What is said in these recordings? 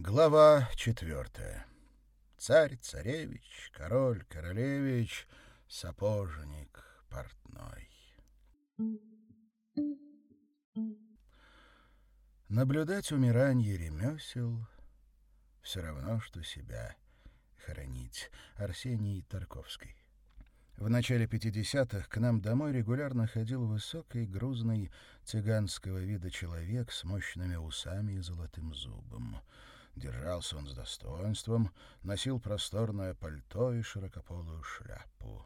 Глава четвертая. Царь-царевич, король-королевич, сапожник портной. Наблюдать умирание ремесел — все равно, что себя хоронить. Арсений Тарковский. В начале 50-х к нам домой регулярно ходил высокий, грузный, цыганского вида человек с мощными усами и золотым зубом. Держался он с достоинством, носил просторное пальто и широкополую шляпу.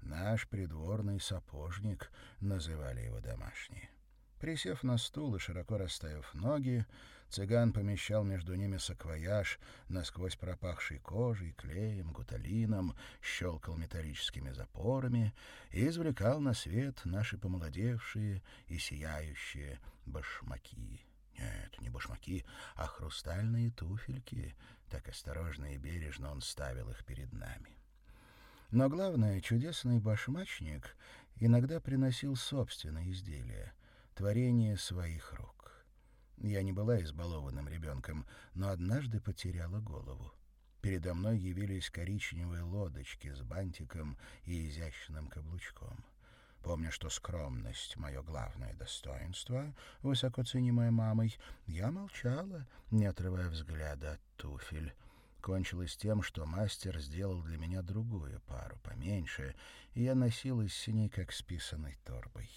Наш придворный сапожник, называли его домашние. Присев на стул и широко расставив ноги, цыган помещал между ними саквояж, насквозь пропахший кожей, клеем, гуталином, щелкал металлическими запорами и извлекал на свет наши помолодевшие и сияющие башмаки. Нет, не башмаки, а хрустальные туфельки. Так осторожно и бережно он ставил их перед нами. Но главное, чудесный башмачник иногда приносил собственные изделия, творение своих рук. Я не была избалованным ребенком, но однажды потеряла голову. Передо мной явились коричневые лодочки с бантиком и изящным каблучком. Помня, что скромность — мое главное достоинство, высоко ценимое мамой, я молчала, не отрывая взгляда от туфель. Кончилось тем, что мастер сделал для меня другую пару, поменьше, и я носилась с ней, как с писаной торбой.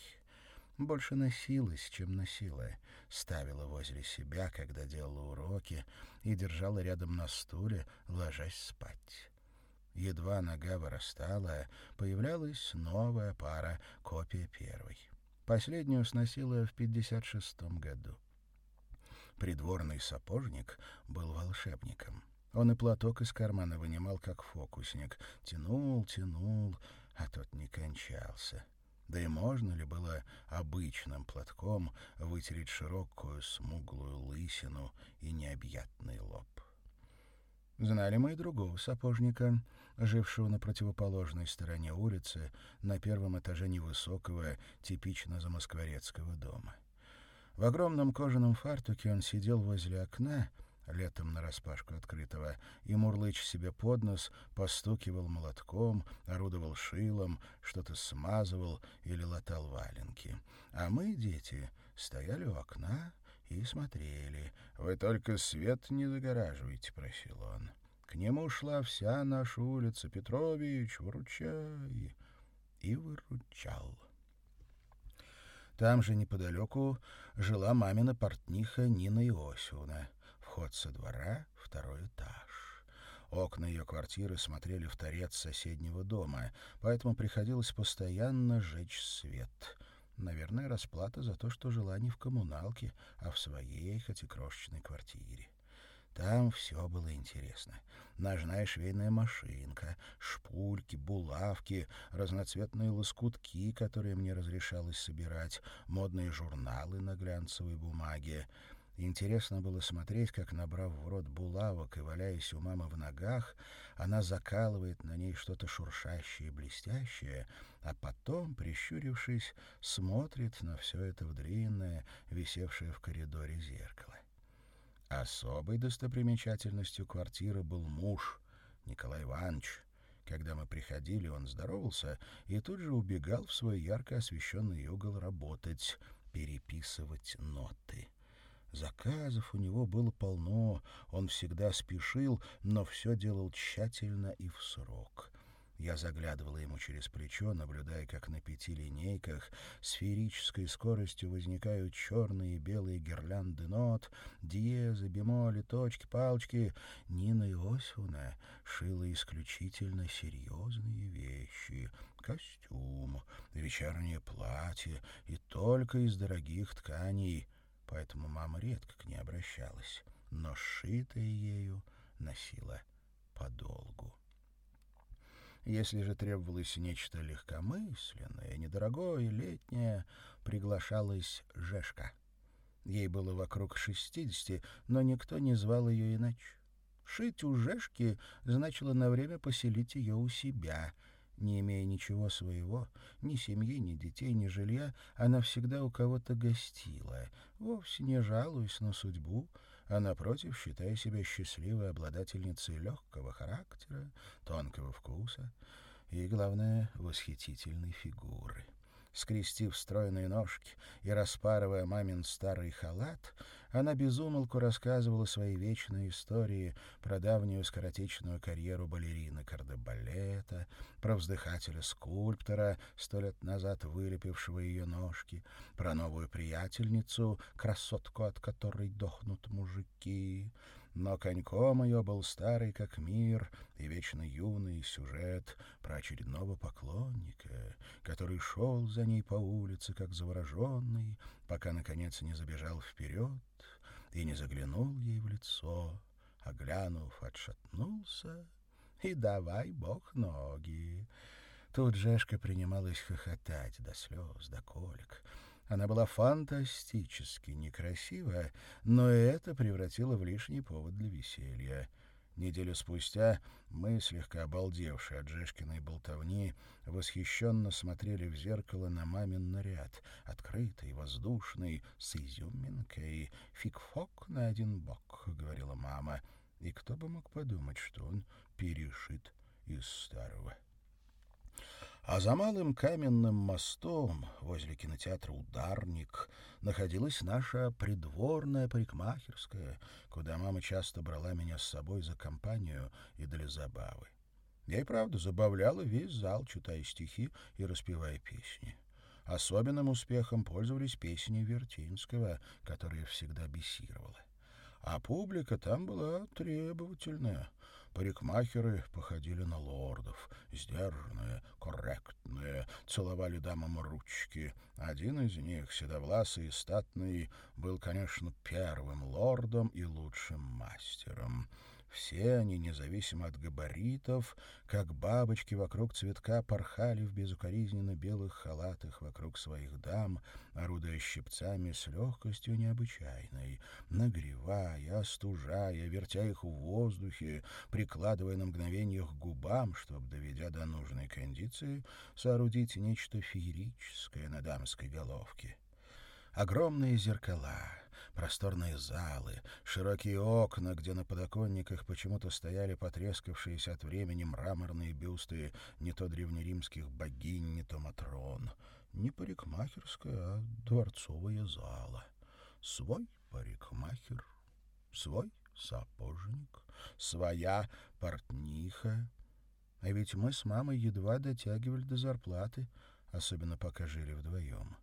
Больше носилась, чем носила. Ставила возле себя, когда делала уроки, и держала рядом на стуле, ложась спать. Едва нога вырастала, появлялась новая пара, копия первой. Последнюю сносила в 56-м году. Придворный сапожник был волшебником. Он и платок из кармана вынимал, как фокусник. Тянул, тянул, а тот не кончался. Да и можно ли было обычным платком вытереть широкую смуглую лысину и необъятный лоб? Знали мы и другого сапожника, жившего на противоположной стороне улицы, на первом этаже невысокого, типично замоскворецкого дома. В огромном кожаном фартуке он сидел возле окна, летом нараспашку открытого, и, мурлыч себе под нос, постукивал молотком, орудовал шилом, что-то смазывал или латал валенки. А мы, дети, стояли у окна и смотрели. «Вы только свет не загораживайте», — просил он. К нему шла вся наша улица. «Петрович, выручай!» И выручал. Там же неподалеку жила мамина портниха Нина Иосифовна. Вход со двора — второй этаж. Окна ее квартиры смотрели в торец соседнего дома, поэтому приходилось постоянно жечь свет — Наверное, расплата за то, что жила не в коммуналке, а в своей, хоть и крошечной квартире. Там все было интересно. Ножная швейная машинка, шпульки, булавки, разноцветные лоскутки, которые мне разрешалось собирать, модные журналы на глянцевой бумаге. Интересно было смотреть, как, набрав в рот булавок и валяясь у мамы в ногах, она закалывает на ней что-то шуршащее и блестящее, а потом, прищурившись, смотрит на все это в висевшее в коридоре зеркало. Особой достопримечательностью квартиры был муж, Николай Иванович. Когда мы приходили, он здоровался и тут же убегал в свой ярко освещенный угол работать, переписывать ноты. Заказов у него было полно, он всегда спешил, но все делал тщательно и в срок. Я заглядывала ему через плечо, наблюдая, как на пяти линейках сферической скоростью возникают черные и белые гирлянды нот, диезы, бемоли, точки, палочки. Нина Иосифовна шила исключительно серьезные вещи. Костюм, вечернее платье и только из дорогих тканей — поэтому мама редко к ней обращалась, но сшитое ею носила подолгу. Если же требовалось нечто легкомысленное, недорогое, летнее, приглашалась Жешка. Ей было вокруг шестидесяти, но никто не звал ее иначе. Шить у Жешки значило на время поселить ее у себя — не имея ничего своего, ни семьи, ни детей, ни жилья, она всегда у кого-то гостила, вовсе не жалуясь на судьбу, а, напротив, считая себя счастливой обладательницей легкого характера, тонкого вкуса и, главное, восхитительной фигуры. Скрестив стройные ножки и распарывая мамин старый халат, она безумолку рассказывала свои вечные истории про давнюю скоротечную карьеру балерины кардебалета, про вздыхателя-скульптора, сто лет назад вылепившего ее ножки, про новую приятельницу, красотку, от которой дохнут мужики, но коньком ее был старый как мир и вечно юный сюжет про очередного поклонника, который шел за ней по улице, как завороженный, пока, наконец, не забежал вперед и не заглянул ей в лицо, а, глянув, отшатнулся и давай бог ноги. Тут Жешка принималась хохотать до слез, до колик. Она была фантастически некрасива, но это превратило в лишний повод для веселья. Неделю спустя мы, слегка обалдевшие от Жешкиной болтовни, восхищенно смотрели в зеркало на мамин наряд, открытый, воздушный, с изюминкой. «Фиг-фок на один бок», — говорила мама. И кто бы мог подумать, что он перешит из старого. А за малым каменным мостом возле кинотеатра «Ударник» находилась наша придворная парикмахерская, куда мама часто брала меня с собой за компанию и для забавы. Я и правда забавляла весь зал, читая стихи и распевая песни. Особенным успехом пользовались песни Вертинского, которые всегда бесировала. А публика там была требовательная. Парикмахеры походили на лордов, сдержанные, корректные, целовали дамам ручки. Один из них, седовласый и статный, был, конечно, первым лордом и лучшим мастером. Все они, независимо от габаритов, как бабочки вокруг цветка, порхали в безукоризненно белых халатах вокруг своих дам, орудуя щипцами с легкостью необычайной, нагревая, остужая, вертя их в воздухе, прикладывая на мгновение к губам, чтобы, доведя до нужной кондиции, соорудить нечто феерическое на дамской головке. Огромные зеркала, просторные залы, широкие окна, где на подоконниках почему-то стояли потрескавшиеся от времени мраморные бюсты не то древнеримских богинь, не то матрон. Не парикмахерская, а дворцовая зала. Свой парикмахер, свой сапожник, своя портниха. А ведь мы с мамой едва дотягивали до зарплаты, особенно пока жили вдвоем.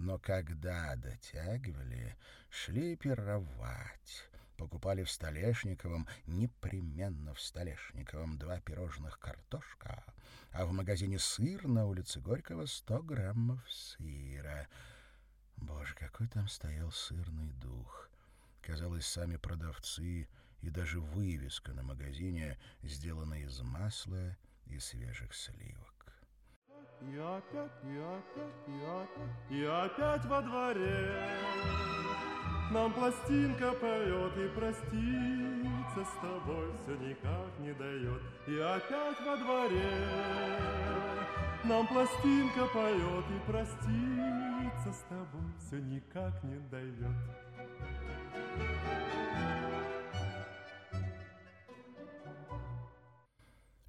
Но когда дотягивали, шли пировать. Покупали в Столешниковом, непременно в Столешниковом, два пирожных картошка, а в магазине сыр на улице Горького сто граммов сыра. Боже, какой там стоял сырный дух! Казалось, сами продавцы и даже вывеска на магазине сделаны из масла и свежих сливок. И опять, и опять, и опять, и опять во дворе Нам пластинка поет и проститься с тобой все никак не дает. И опять во дворе Нам пластинка поет и проститься с тобой все никак не дает.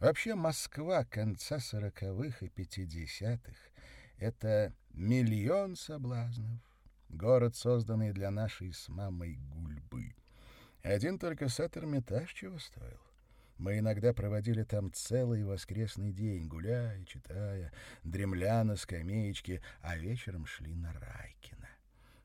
Вообще Москва конца сороковых и пятидесятых — это миллион соблазнов, город, созданный для нашей с мамой гульбы. Один только сад Эрмитаж чего стоил. Мы иногда проводили там целый воскресный день, гуляя, читая, дремля на скамеечке, а вечером шли на Райкина.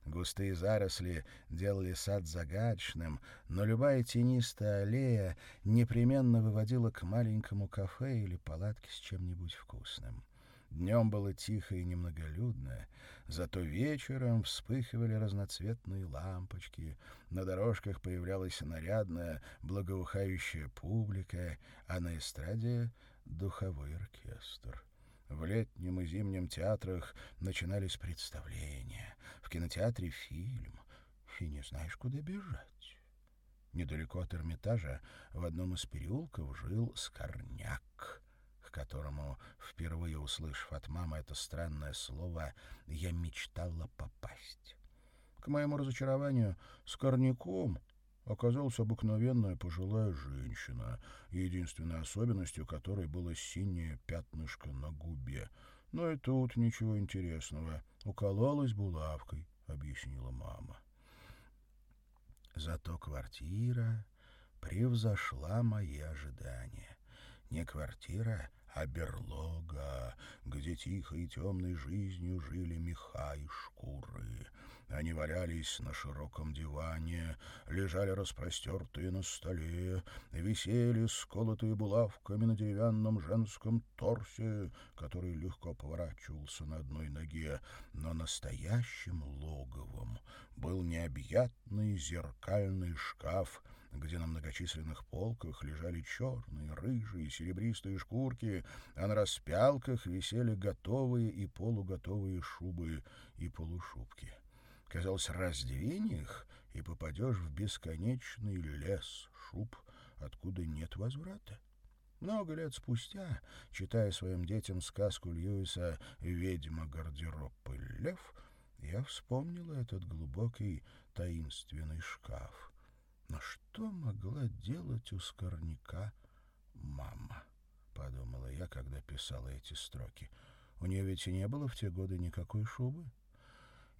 Густые заросли делали сад загадочным, но любая тенистая аллея непременно выводила к маленькому кафе или палатке с чем-нибудь вкусным. Днем было тихо и немноголюдно, зато вечером вспыхивали разноцветные лампочки, на дорожках появлялась нарядная, благоухающая публика, а на эстраде — духовой оркестр. В летнем и зимнем театрах начинались представления, в кинотеатре фильм, и не знаешь, куда бежать. Недалеко от Эрмитажа в одном из переулков жил Скорняк, к которому, впервые услышав от мамы это странное слово, я мечтала попасть. К моему разочарованию, Скорняком оказалась обыкновенная пожилая женщина, единственной особенностью которой было синее пятнышко на губе. Но и тут ничего интересного. Укололась булавкой, объяснила мама. Зато квартира превзошла мои ожидания. Не квартира, а берлога, где тихой и темной жизнью жили меха и шкуры. Они валялись на широком диване, лежали распростертые на столе, висели сколотые булавками на деревянном женском торсе, который легко поворачивался на одной ноге, но настоящим логовом был необъятный зеркальный шкаф — где на многочисленных полках лежали черные, рыжие, серебристые шкурки, а на распялках висели готовые и полуготовые шубы и полушубки. Казалось, раздвинь их, и попадешь в бесконечный лес шуб, откуда нет возврата. Много лет спустя, читая своим детям сказку Льюиса «Ведьма, гардероб и лев», я вспомнила этот глубокий таинственный шкаф. Но что могла делать у скорняка мама? Подумала я, когда писала эти строки. У нее ведь и не было в те годы никакой шубы.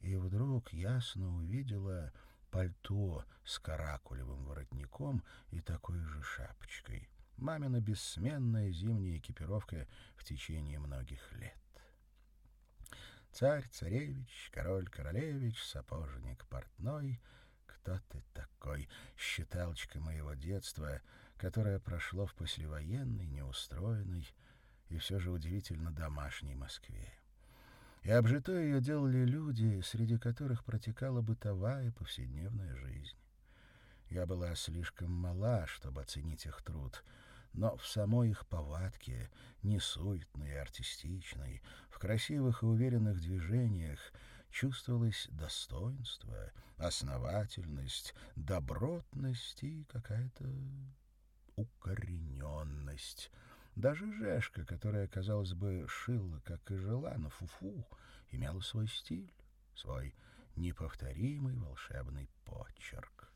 И вдруг ясно увидела пальто с каракулевым воротником и такой же шапочкой. Мамина бессменная зимняя экипировка в течение многих лет. Царь, царевич, король, королевич, сапожник, портной — кто ты такой? Считалочка моего детства, которое прошло в послевоенной, неустроенной и все же удивительно домашней Москве. И обжитой ее делали люди, среди которых протекала бытовая повседневная жизнь. Я была слишком мала, чтобы оценить их труд, но в самой их повадке, несуетной и артистичной, в красивых и уверенных движениях, чувствовалось достоинство, основательность, добротность и какая-то укорененность. Даже Жешка, которая, казалось бы, шила, как и жила, на фуфу, имела свой стиль, свой неповторимый волшебный почерк.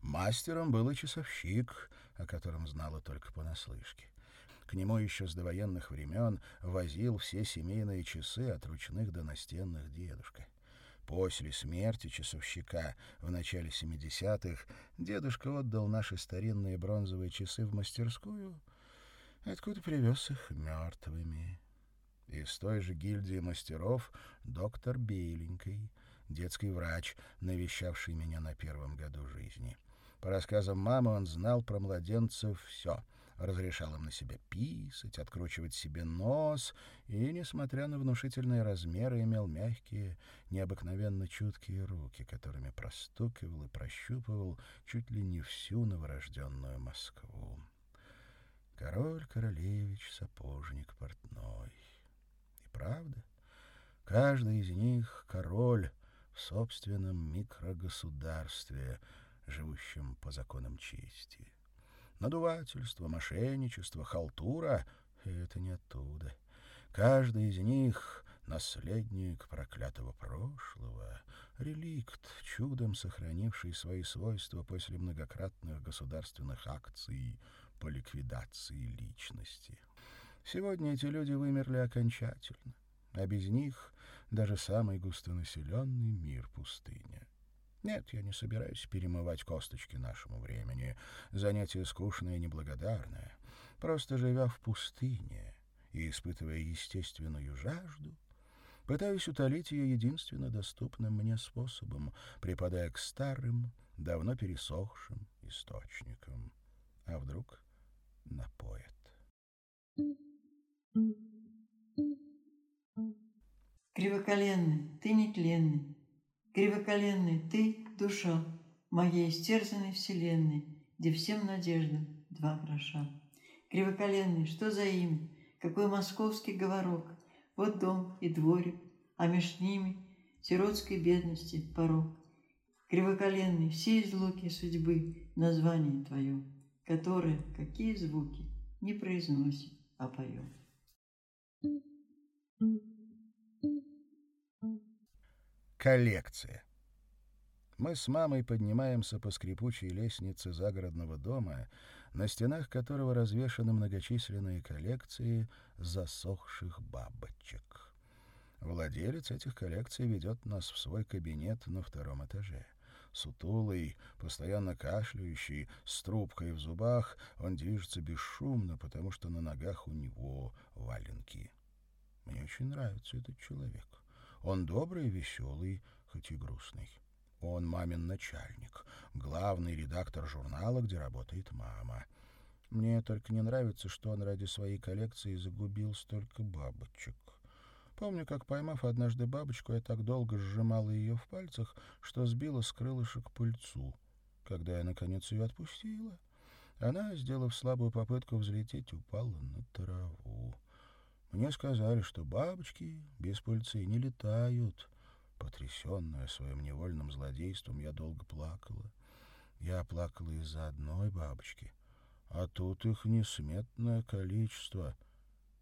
Мастером был и часовщик, о котором знала только понаслышке. К нему еще с довоенных времен возил все семейные часы от ручных до настенных дедушка. После смерти часовщика в начале 70-х дедушка отдал наши старинные бронзовые часы в мастерскую, откуда привез их мертвыми. Из той же гильдии мастеров доктор Беленький, детский врач, навещавший меня на первом году жизни. По рассказам мамы он знал про младенцев все — разрешал им на себя писать, откручивать себе нос и, несмотря на внушительные размеры, имел мягкие, необыкновенно чуткие руки, которыми простукивал и прощупывал чуть ли не всю новорожденную Москву. Король, королевич, сапожник, портной. И правда, каждый из них — король в собственном микрогосударстве, живущем по законам чести. Надувательство, мошенничество, халтура — это не оттуда. Каждый из них — наследник проклятого прошлого, реликт, чудом сохранивший свои свойства после многократных государственных акций по ликвидации личности. Сегодня эти люди вымерли окончательно, а без них даже самый густонаселенный мир — пустыня. Нет, я не собираюсь перемывать косточки нашему времени. Занятие скучное и неблагодарное. Просто живя в пустыне и испытывая естественную жажду, пытаюсь утолить ее единственно доступным мне способом, припадая к старым, давно пересохшим источникам. А вдруг напоят. Кривоколенный, ты нетленный, Кривоколенный ты — душа моей истерзанной вселенной, где всем надеждам два гроша. Кривоколенный, что за имя? Какой московский говорок? Вот дом и дворик, а меж ними сиротской бедности порог. Кривоколенный, все излуки судьбы, название твое, которое, какие звуки, не произносит, а поет. Коллекция. Мы с мамой поднимаемся по скрипучей лестнице загородного дома, на стенах которого развешаны многочисленные коллекции засохших бабочек. Владелец этих коллекций ведет нас в свой кабинет на втором этаже. Сутулый, постоянно кашляющий, с трубкой в зубах, он движется бесшумно, потому что на ногах у него валенки. Мне очень нравится этот человек. Он добрый веселый, хоть и грустный. Он мамин начальник, главный редактор журнала, где работает мама. Мне только не нравится, что он ради своей коллекции загубил столько бабочек. Помню, как, поймав однажды бабочку, я так долго сжимала ее в пальцах, что сбила с крылышек пыльцу. Когда я, наконец, ее отпустила, она, сделав слабую попытку взлететь, упала на траву. Мне сказали, что бабочки без пыльцы не летают. Потрясенная своим невольным злодейством, я долго плакала. Я плакала из-за одной бабочки, а тут их несметное количество,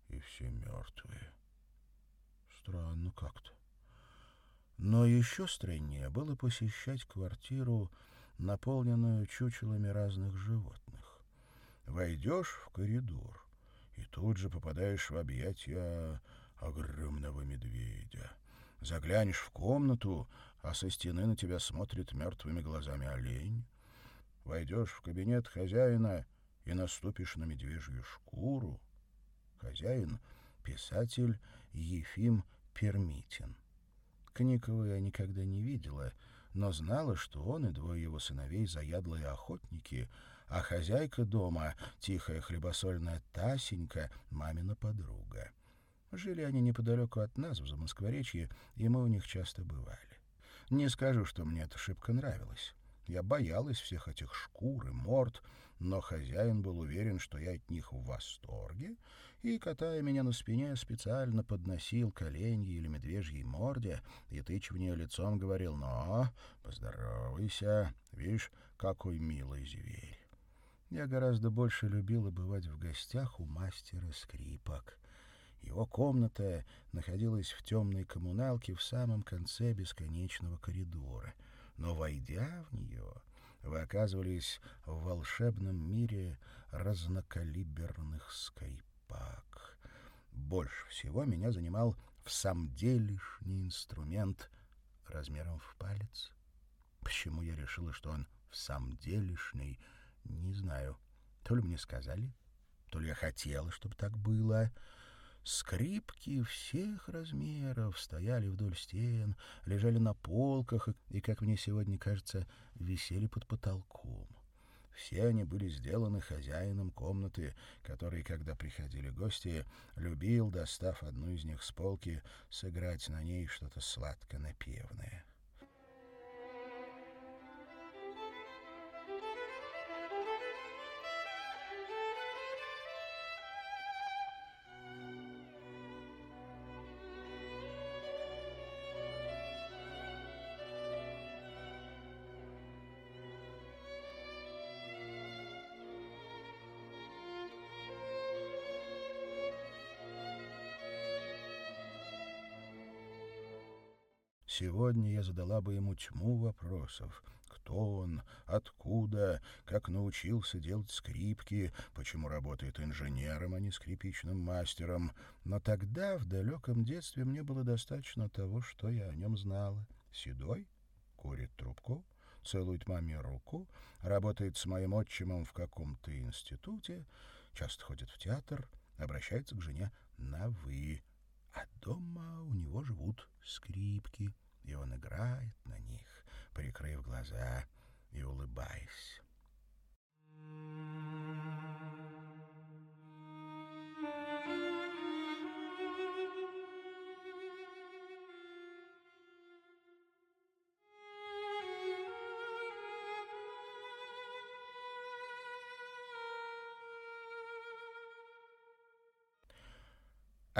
и все мертвые. Странно как-то. Но еще страннее было посещать квартиру, наполненную чучелами разных животных. Войдешь в коридор, и тут же попадаешь в объятия огромного медведя. Заглянешь в комнату, а со стены на тебя смотрит мертвыми глазами олень. Войдешь в кабинет хозяина и наступишь на медвежью шкуру. Хозяин — писатель Ефим Пермитин. Кникова я никогда не видела, но знала, что он и двое его сыновей — заядлые охотники, а хозяйка дома, тихая хлебосольная Тасенька, мамина подруга. Жили они неподалеку от нас, в Замоскворечье, и мы у них часто бывали. Не скажу, что мне это шибко нравилось. Я боялась всех этих шкур и морд, но хозяин был уверен, что я от них в восторге, и, катая меня на спине, специально подносил к оленьей или медвежьей морде и, тыча в нее лицом, говорил «Ну, поздоровайся, видишь, какой милый зверь». Я гораздо больше любила бывать в гостях у мастера скрипок. Его комната находилась в темной коммуналке в самом конце бесконечного коридора. Но, войдя в нее, вы оказывались в волшебном мире разнокалиберных скрипак. Больше всего меня занимал в самом делешний инструмент размером в палец. Почему я решила, что он в самом делешний, не знаю. То ли мне сказали, то ли я хотела, чтобы так было. Скрипки всех размеров стояли вдоль стен, лежали на полках и, как мне сегодня кажется, висели под потолком. Все они были сделаны хозяином комнаты, который, когда приходили гости, любил, достав одну из них с полки, сыграть на ней что-то сладко-напевное. Сегодня я задала бы ему тьму вопросов. Кто он? Откуда? Как научился делать скрипки? Почему работает инженером, а не скрипичным мастером? Но тогда, в далеком детстве, мне было достаточно того, что я о нем знала. Седой? Курит трубку? Целует маме руку? Работает с моим отчимом в каком-то институте? Часто ходит в театр? Обращается к жене на «вы». А дома у него живут скрипки и он играет на них, прикрыв глаза и улыбаясь.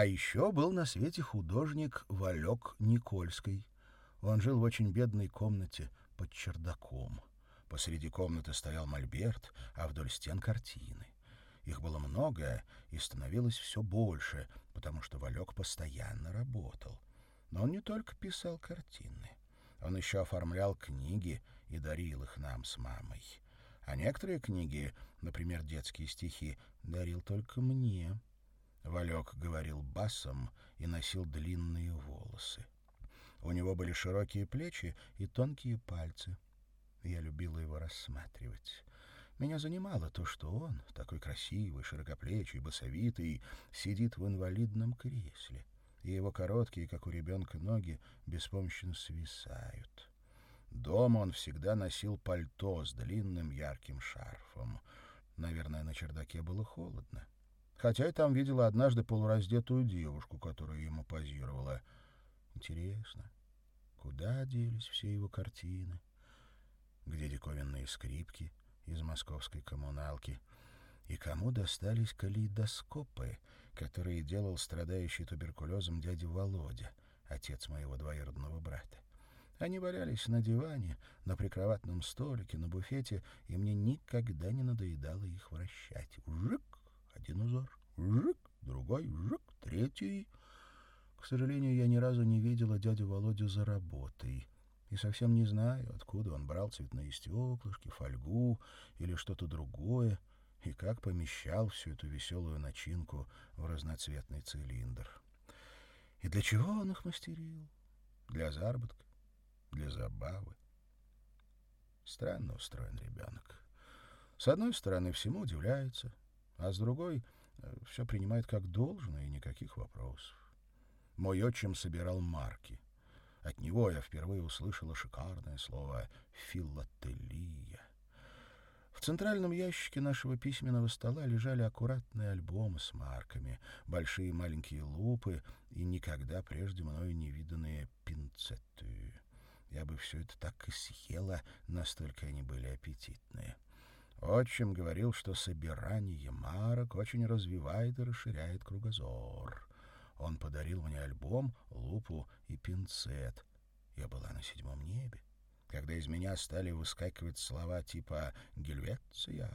А еще был на свете художник Валек Никольский. Он жил в очень бедной комнате под чердаком. Посреди комнаты стоял мольберт, а вдоль стен картины. Их было много и становилось все больше, потому что Валек постоянно работал. Но он не только писал картины. Он еще оформлял книги и дарил их нам с мамой. А некоторые книги, например, детские стихи, дарил только мне. Валек говорил басом и носил длинные волосы. У него были широкие плечи и тонкие пальцы. Я любила его рассматривать. Меня занимало то, что он, такой красивый, широкоплечий, басовитый, сидит в инвалидном кресле, и его короткие, как у ребенка, ноги беспомощно свисают. Дома он всегда носил пальто с длинным ярким шарфом. Наверное, на чердаке было холодно. Хотя я там видела однажды полураздетую девушку, которая ему позировала. Интересно, куда делись все его картины? Где диковинные скрипки из московской коммуналки? И кому достались калейдоскопы, которые делал страдающий туберкулезом дядя Володя, отец моего двоюродного брата? Они валялись на диване, на прикроватном столике, на буфете, и мне никогда не надоедало их вращать. Жик, один узор, жик, другой, жик, третий. К сожалению, я ни разу не видела дядю Володю за работой. И совсем не знаю, откуда он брал цветные стеклышки, фольгу или что-то другое, и как помещал всю эту веселую начинку в разноцветный цилиндр. И для чего он их мастерил? Для заработка? для забавы. Странно устроен ребенок. С одной стороны, всему удивляется, а с другой э, — все принимает как должное и никаких вопросов. Мой отчим собирал марки. От него я впервые услышала шикарное слово «филателия». В центральном ящике нашего письменного стола лежали аккуратные альбомы с марками, большие и маленькие лупы и никогда прежде мною не виданные пинцеты. Я бы все это так и съела, настолько они были аппетитные. Отчим говорил, что собирание марок очень развивает и расширяет кругозор. Он подарил мне альбом, лупу и пинцет. Я была на седьмом небе. Когда из меня стали выскакивать слова типа «Гельвеция»,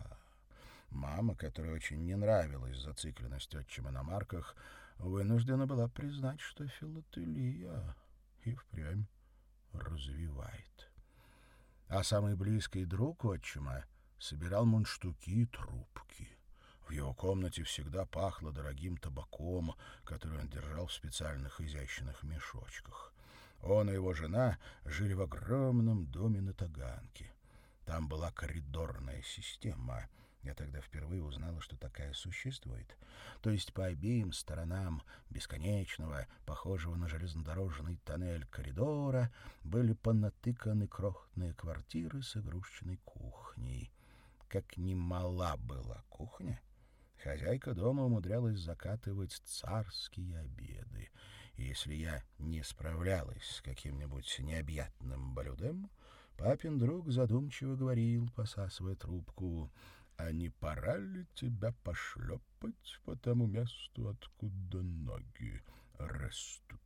мама, которой очень не нравилась зацикленность отчима на марках, вынуждена была признать, что филателия и впрямь развивает. А самый близкий друг отчима собирал мундштуки и трубки. В его комнате всегда пахло дорогим табаком, который он держал в специальных изящных мешочках. Он и его жена жили в огромном доме на Таганке. Там была коридорная система — я тогда впервые узнала, что такая существует. То есть по обеим сторонам бесконечного, похожего на железнодорожный тоннель коридора, были понатыканы крохотные квартиры с игрушечной кухней. Как немала была кухня, хозяйка дома умудрялась закатывать царские обеды. И если я не справлялась с каким-нибудь необъятным блюдом, папин друг задумчиво говорил, посасывая трубку — а не пора ли тебя пошлепать по тому месту, откуда ноги растут?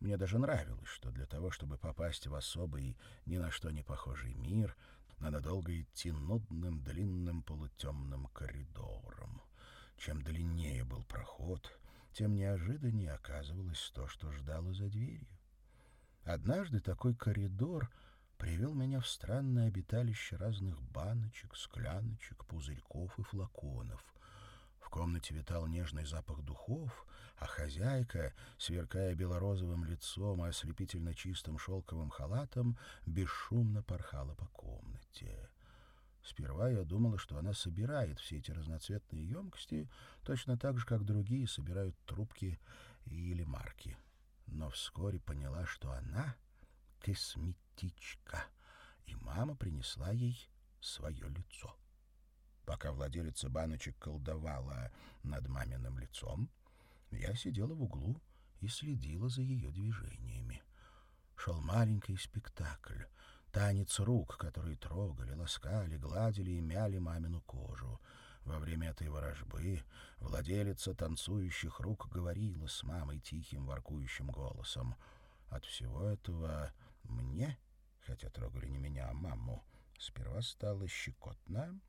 Мне даже нравилось, что для того, чтобы попасть в особый, ни на что не похожий мир, надо долго идти нудным, длинным, полутемным коридором. Чем длиннее был проход, тем неожиданнее оказывалось то, что ждало за дверью. Однажды такой коридор — привел меня в странное обиталище разных баночек, скляночек, пузырьков и флаконов. Комнате витал нежный запах духов, а хозяйка, сверкая белорозовым лицом и ослепительно чистым шелковым халатом, бесшумно порхала по комнате. Сперва я думала, что она собирает все эти разноцветные емкости точно так же, как другие собирают трубки или марки. Но вскоре поняла, что она — косметическая птичка, и мама принесла ей свое лицо. Пока владелица баночек колдовала над маминым лицом, я сидела в углу и следила за ее движениями. Шел маленький спектакль, танец рук, которые трогали, ласкали, гладили и мяли мамину кожу. Во время этой ворожбы владелица танцующих рук говорила с мамой тихим воркующим голосом. От всего этого мне хотя трогали не меня, а маму. Сперва стало щекотно,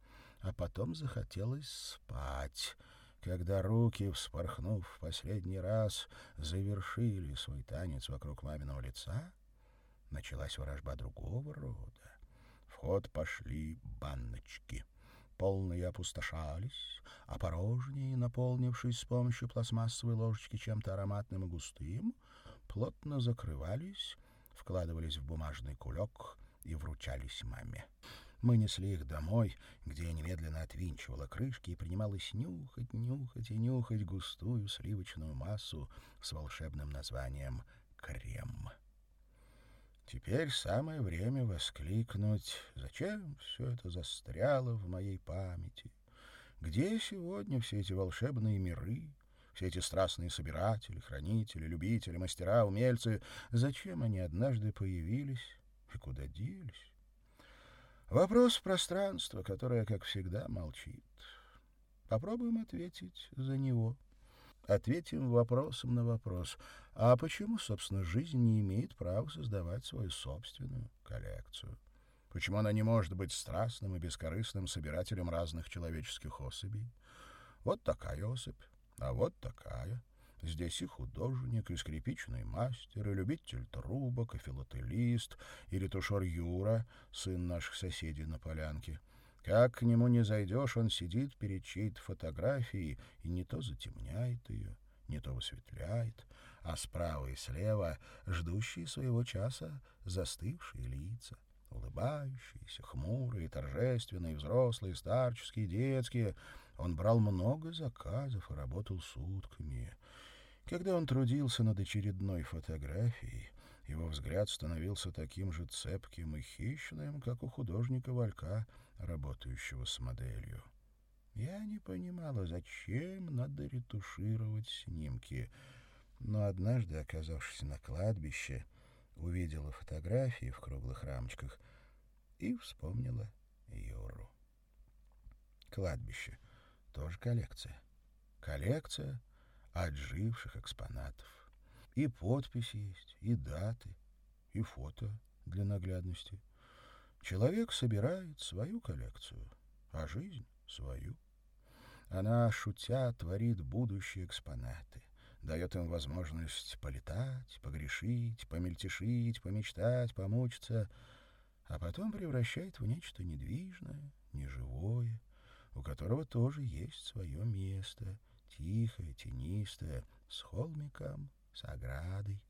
а потом захотелось спать. Когда руки, вспорхнув в последний раз, завершили свой танец вокруг маминого лица, началась ворожба другого рода. В ход пошли банночки. Полные опустошались, а порожние, наполнившись с помощью пластмассовой ложечки чем-то ароматным и густым, плотно закрывались, вкладывались в бумажный кулек и вручались маме. Мы несли их домой, где я немедленно отвинчивала крышки и принималась нюхать, нюхать и нюхать густую сливочную массу с волшебным названием «крем». Теперь самое время воскликнуть, зачем все это застряло в моей памяти? Где сегодня все эти волшебные миры, все эти страстные собиратели, хранители, любители, мастера, умельцы? Зачем они однажды появились и куда делись? Вопрос пространства, которое, как всегда, молчит. Попробуем ответить за него. Ответим вопросом на вопрос. А почему, собственно, жизнь не имеет права создавать свою собственную коллекцию? Почему она не может быть страстным и бескорыстным собирателем разных человеческих особей? Вот такая особь, а вот такая. Здесь и художник, и скрипичный мастер, и любитель трубок, и филателист, и ретушер Юра, сын наших соседей на полянке. Как к нему не зайдешь, он сидит перед чьей-то фотографией и не то затемняет ее, не то высветляет, а справа и слева ждущие своего часа застывшие лица, улыбающиеся, хмурые, торжественные, взрослые, старческие, детские. Он брал много заказов и работал сутками. Когда он трудился над очередной фотографией, его взгляд становился таким же цепким и хищным, как у художника Валька, работающего с моделью. Я не понимала, зачем надо ретушировать снимки, но однажды, оказавшись на кладбище, увидела фотографии в круглых рамочках и вспомнила Юру. Кладбище — тоже коллекция. Коллекция — отживших экспонатов. И подпись есть, и даты, и фото для наглядности. Человек собирает свою коллекцию, а жизнь — свою. Она, шутя, творит будущие экспонаты, дает им возможность полетать, погрешить, помельтешить, помечтать, помучиться, а потом превращает в нечто недвижное, неживое, у которого тоже есть свое место — тихая, тенистая, с холмиком, с оградой,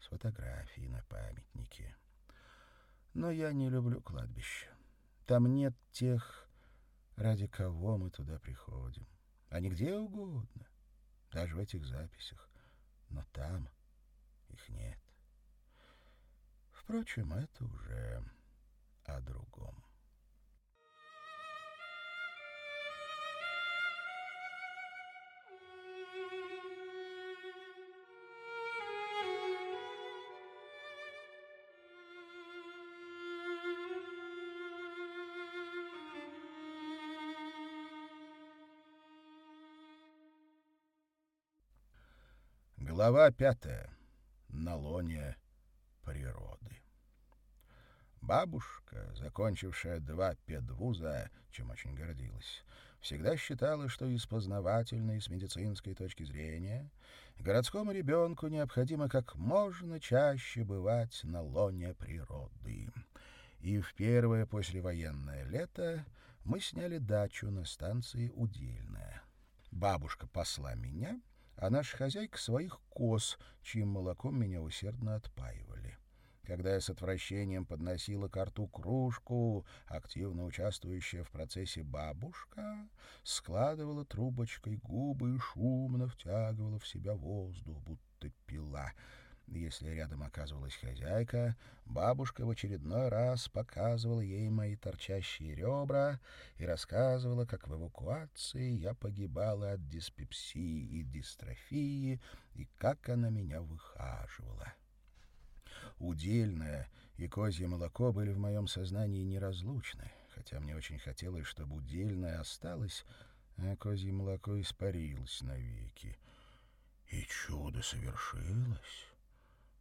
с фотографией на памятнике. Но я не люблю кладбище. Там нет тех, ради кого мы туда приходим. А нигде угодно, даже в этих записях. Но там их нет. Впрочем, это уже о другом. Глава пятая. На лоне природы. Бабушка, закончившая два педвуза, чем очень гордилась, всегда считала, что из познавательной и с медицинской точки зрения городскому ребенку необходимо как можно чаще бывать на лоне природы. И в первое послевоенное лето мы сняли дачу на станции Удельная. Бабушка посла меня — а наша хозяйка своих коз, чьим молоком меня усердно отпаивали. Когда я с отвращением подносила к рту кружку, активно участвующая в процессе бабушка складывала трубочкой губы и шумно втягивала в себя воздух, будто пила — если рядом оказывалась хозяйка, бабушка в очередной раз показывала ей мои торчащие ребра и рассказывала, как в эвакуации я погибала от диспепсии и дистрофии, и как она меня выхаживала. Удельное и козье молоко были в моем сознании неразлучны, хотя мне очень хотелось, чтобы удельное осталось, а козье молоко испарилось навеки. И чудо совершилось.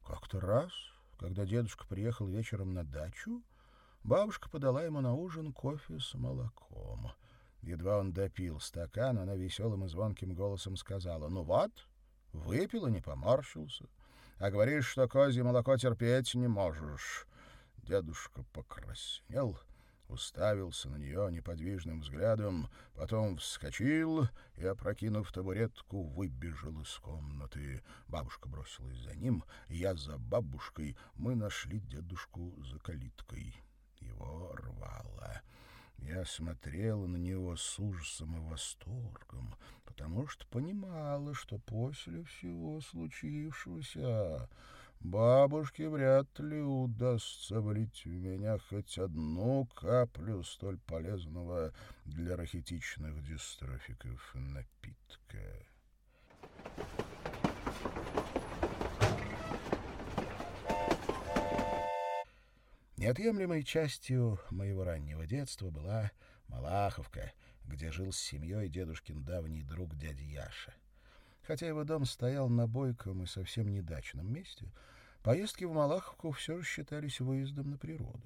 Как-то раз, когда дедушка приехал вечером на дачу, бабушка подала ему на ужин кофе с молоком. Едва он допил стакан, она веселым и звонким голосом сказала, «Ну вот, выпил и не поморщился. а говоришь, что козье молоко терпеть не можешь». Дедушка покраснел, уставился на нее неподвижным взглядом, потом вскочил и, опрокинув табуретку, выбежал из комнаты. Бабушка бросилась за ним, я за бабушкой. Мы нашли дедушку за калиткой. Его рвало. Я смотрела на него с ужасом и восторгом, потому что понимала, что после всего случившегося Бабушке вряд ли удастся влить в меня хоть одну каплю столь полезного для рахитичных дистрофиков напитка. Неотъемлемой частью моего раннего детства была Малаховка, где жил с семьей дедушкин давний друг дядя Яша. Хотя его дом стоял на бойком и совсем недачном месте, поездки в Малаховку все же считались выездом на природу.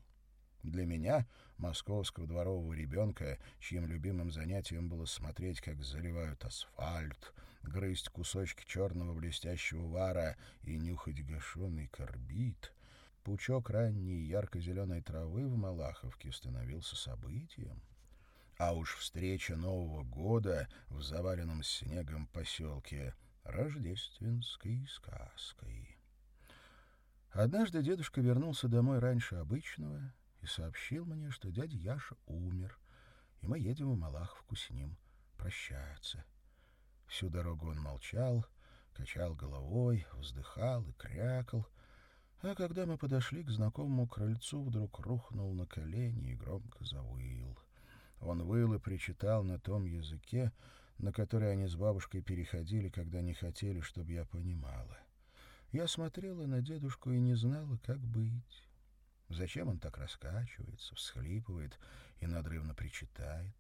Для меня, московского дворового ребенка, чьим любимым занятием было смотреть, как заливают асфальт, грызть кусочки черного блестящего вара и нюхать гашеный карбид, пучок ранней ярко-зеленой травы в Малаховке становился событием. А уж встреча Нового года в заваленном снегом поселке рождественской сказкой. Однажды дедушка вернулся домой раньше обычного и сообщил мне, что дядя Яша умер, и мы едем в Малаховку с ним прощаться. Всю дорогу он молчал, качал головой, вздыхал и крякал, а когда мы подошли к знакомому крыльцу, вдруг рухнул на колени и громко завыл. Он выл и причитал на том языке, на который они с бабушкой переходили, когда не хотели, чтобы я понимала. Я смотрела на дедушку и не знала, как быть. Зачем он так раскачивается, всхлипывает и надрывно причитает?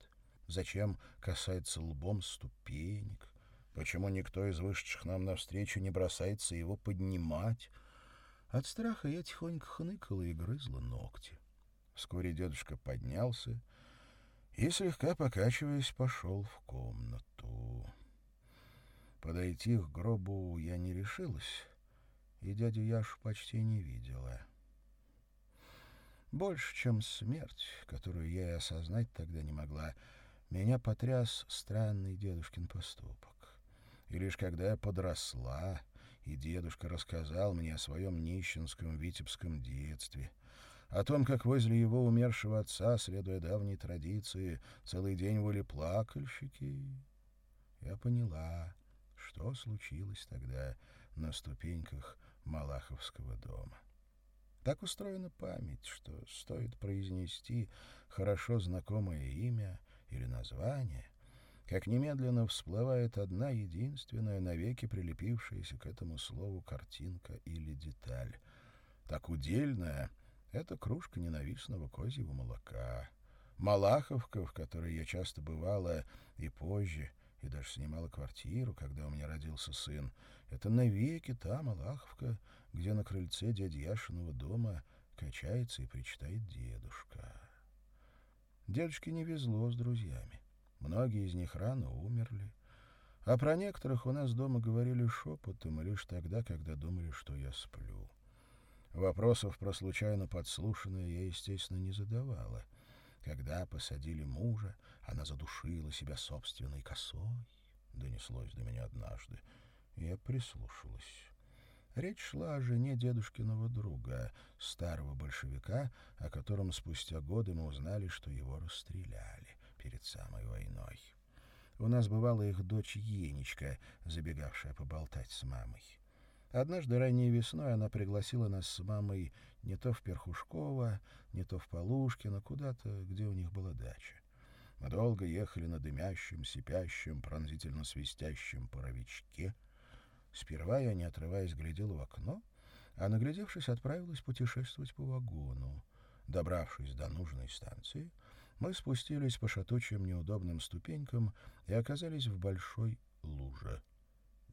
Зачем касается лбом ступенек? Почему никто из вышедших нам навстречу не бросается его поднимать? От страха я тихонько хныкала и грызла ногти. Вскоре дедушка поднялся и, слегка покачиваясь, пошел в комнату. Подойти к гробу я не решилась, и дядю Яшу почти не видела. Больше, чем смерть, которую я и осознать тогда не могла, меня потряс странный дедушкин поступок. И лишь когда я подросла, и дедушка рассказал мне о своем нищенском витебском детстве — о том, как возле его умершего отца, следуя давней традиции, целый день были плакальщики, я поняла, что случилось тогда на ступеньках Малаховского дома. Так устроена память, что стоит произнести хорошо знакомое имя или название, как немедленно всплывает одна единственная, навеки прилепившаяся к этому слову картинка или деталь. Так удельная — это кружка ненавистного козьего молока. Малаховка, в которой я часто бывала и позже, и даже снимала квартиру, когда у меня родился сын. Это навеки та Малаховка, где на крыльце дяди Яшиного дома качается и причитает дедушка. Дедушке не везло с друзьями. Многие из них рано умерли. А про некоторых у нас дома говорили шепотом, лишь тогда, когда думали, что я сплю. Вопросов про случайно подслушанное я, естественно, не задавала. Когда посадили мужа, она задушила себя собственной косой. Донеслось до меня однажды. Я прислушалась. Речь шла о жене дедушкиного друга, старого большевика, о котором спустя годы мы узнали, что его расстреляли перед самой войной. У нас бывала их дочь Енечка, забегавшая поболтать с мамой. Однажды ранней весной она пригласила нас с мамой не то в Перхушково, не то в Полушкино, куда-то, где у них была дача. Мы долго ехали на дымящем, сипящем, пронзительно свистящем паровичке. Сперва я, не отрываясь, глядел в окно, а, наглядевшись, отправилась путешествовать по вагону. Добравшись до нужной станции, мы спустились по шатучим неудобным ступенькам и оказались в большой луже.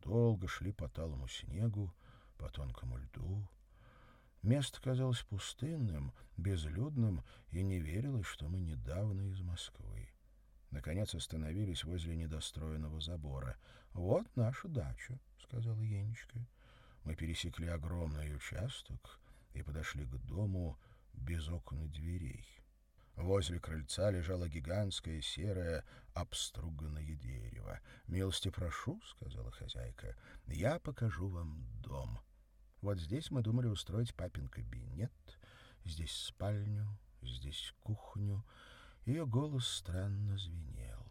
Долго шли по талому снегу, по тонкому льду. Место казалось пустынным, безлюдным, и не верилось, что мы недавно из Москвы. Наконец остановились возле недостроенного забора. «Вот наша дача», — сказала Енечка. Мы пересекли огромный участок и подошли к дому без окон и дверей. Возле крыльца лежало гигантское серое обструганное дерево. «Милости прошу», — сказала хозяйка, — «я покажу вам дом». Вот здесь мы думали устроить папин кабинет, здесь спальню, здесь кухню. Ее голос странно звенел.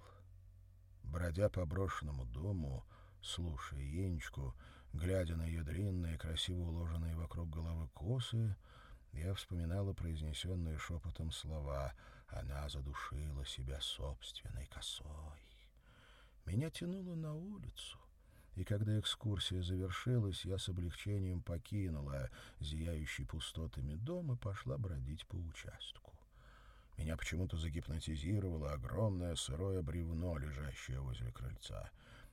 Бродя по брошенному дому, слушая Енечку, глядя на ее длинные, красиво уложенные вокруг головы косы, я вспоминала произнесенные шепотом слова «Она задушила себя собственной косой». Меня тянуло на улицу, и когда экскурсия завершилась, я с облегчением покинула зияющий пустотами дом и пошла бродить по участку. Меня почему-то загипнотизировало огромное сырое бревно, лежащее возле крыльца.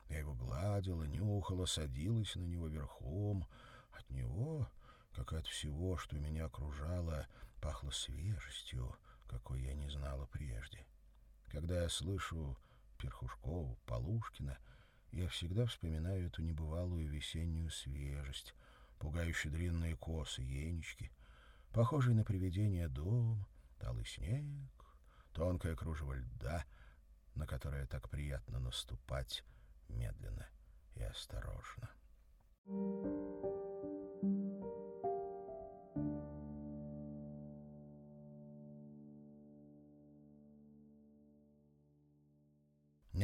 Я его гладила, нюхала, садилась на него верхом. От него, как от всего, что меня окружало, пахло свежестью, какой я не знала прежде. Когда я слышу Перхушкову, Полушкина, я всегда вспоминаю эту небывалую весеннюю свежесть, пугающие длинные косы, енички, похожий на привидение дом, талый снег, тонкое кружево льда, на которое так приятно наступать медленно и осторожно.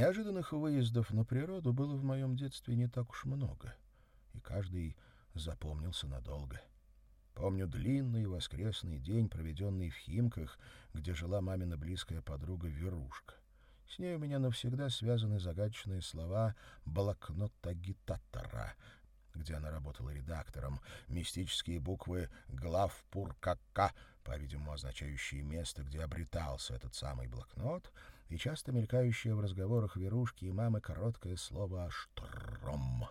Неожиданных выездов на природу было в моем детстве не так уж много, и каждый запомнился надолго — Помню длинный воскресный день, проведенный в Химках, где жила мамина близкая подруга Верушка. С ней у меня навсегда связаны загадочные слова «блокнот агитатора», где она работала редактором, мистические буквы «главпур-кака», по-видимому, означающие место, где обретался этот самый блокнот, и часто мелькающее в разговорах Верушки и мамы короткое слово «штром».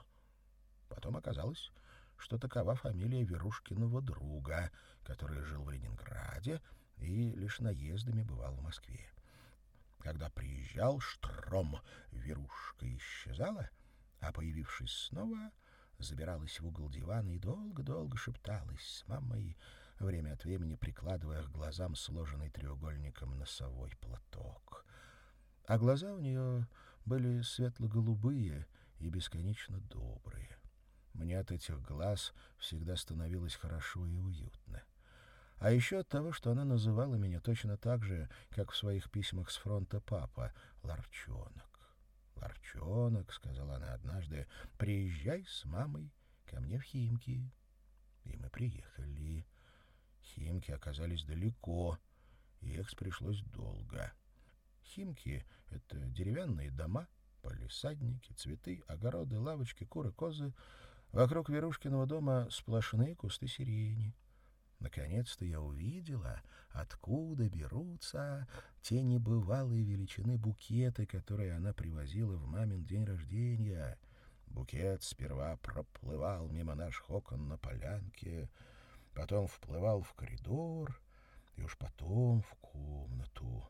Потом оказалось, что такова фамилия Верушкиного друга, который жил в Ленинграде и лишь наездами бывал в Москве. Когда приезжал Штром, Верушка исчезала, а, появившись снова, забиралась в угол дивана и долго-долго шепталась с мамой, время от времени прикладывая к глазам сложенный треугольником носовой платок. А глаза у нее были светло-голубые и бесконечно добрые. Мне от этих глаз всегда становилось хорошо и уютно. А еще от того, что она называла меня точно так же, как в своих письмах с фронта папа, Ларчонок. «Ларчонок», — сказала она однажды, — «приезжай с мамой ко мне в Химки». И мы приехали. Химки оказались далеко, ехать пришлось долго. Химки — это деревянные дома, полисадники, цветы, огороды, лавочки, куры, козы — Вокруг Верушкиного дома сплошные кусты сирени. Наконец-то я увидела, откуда берутся те небывалые величины букеты, которые она привозила в мамин день рождения. Букет сперва проплывал мимо наших окон на полянке, потом вплывал в коридор и уж потом в комнату.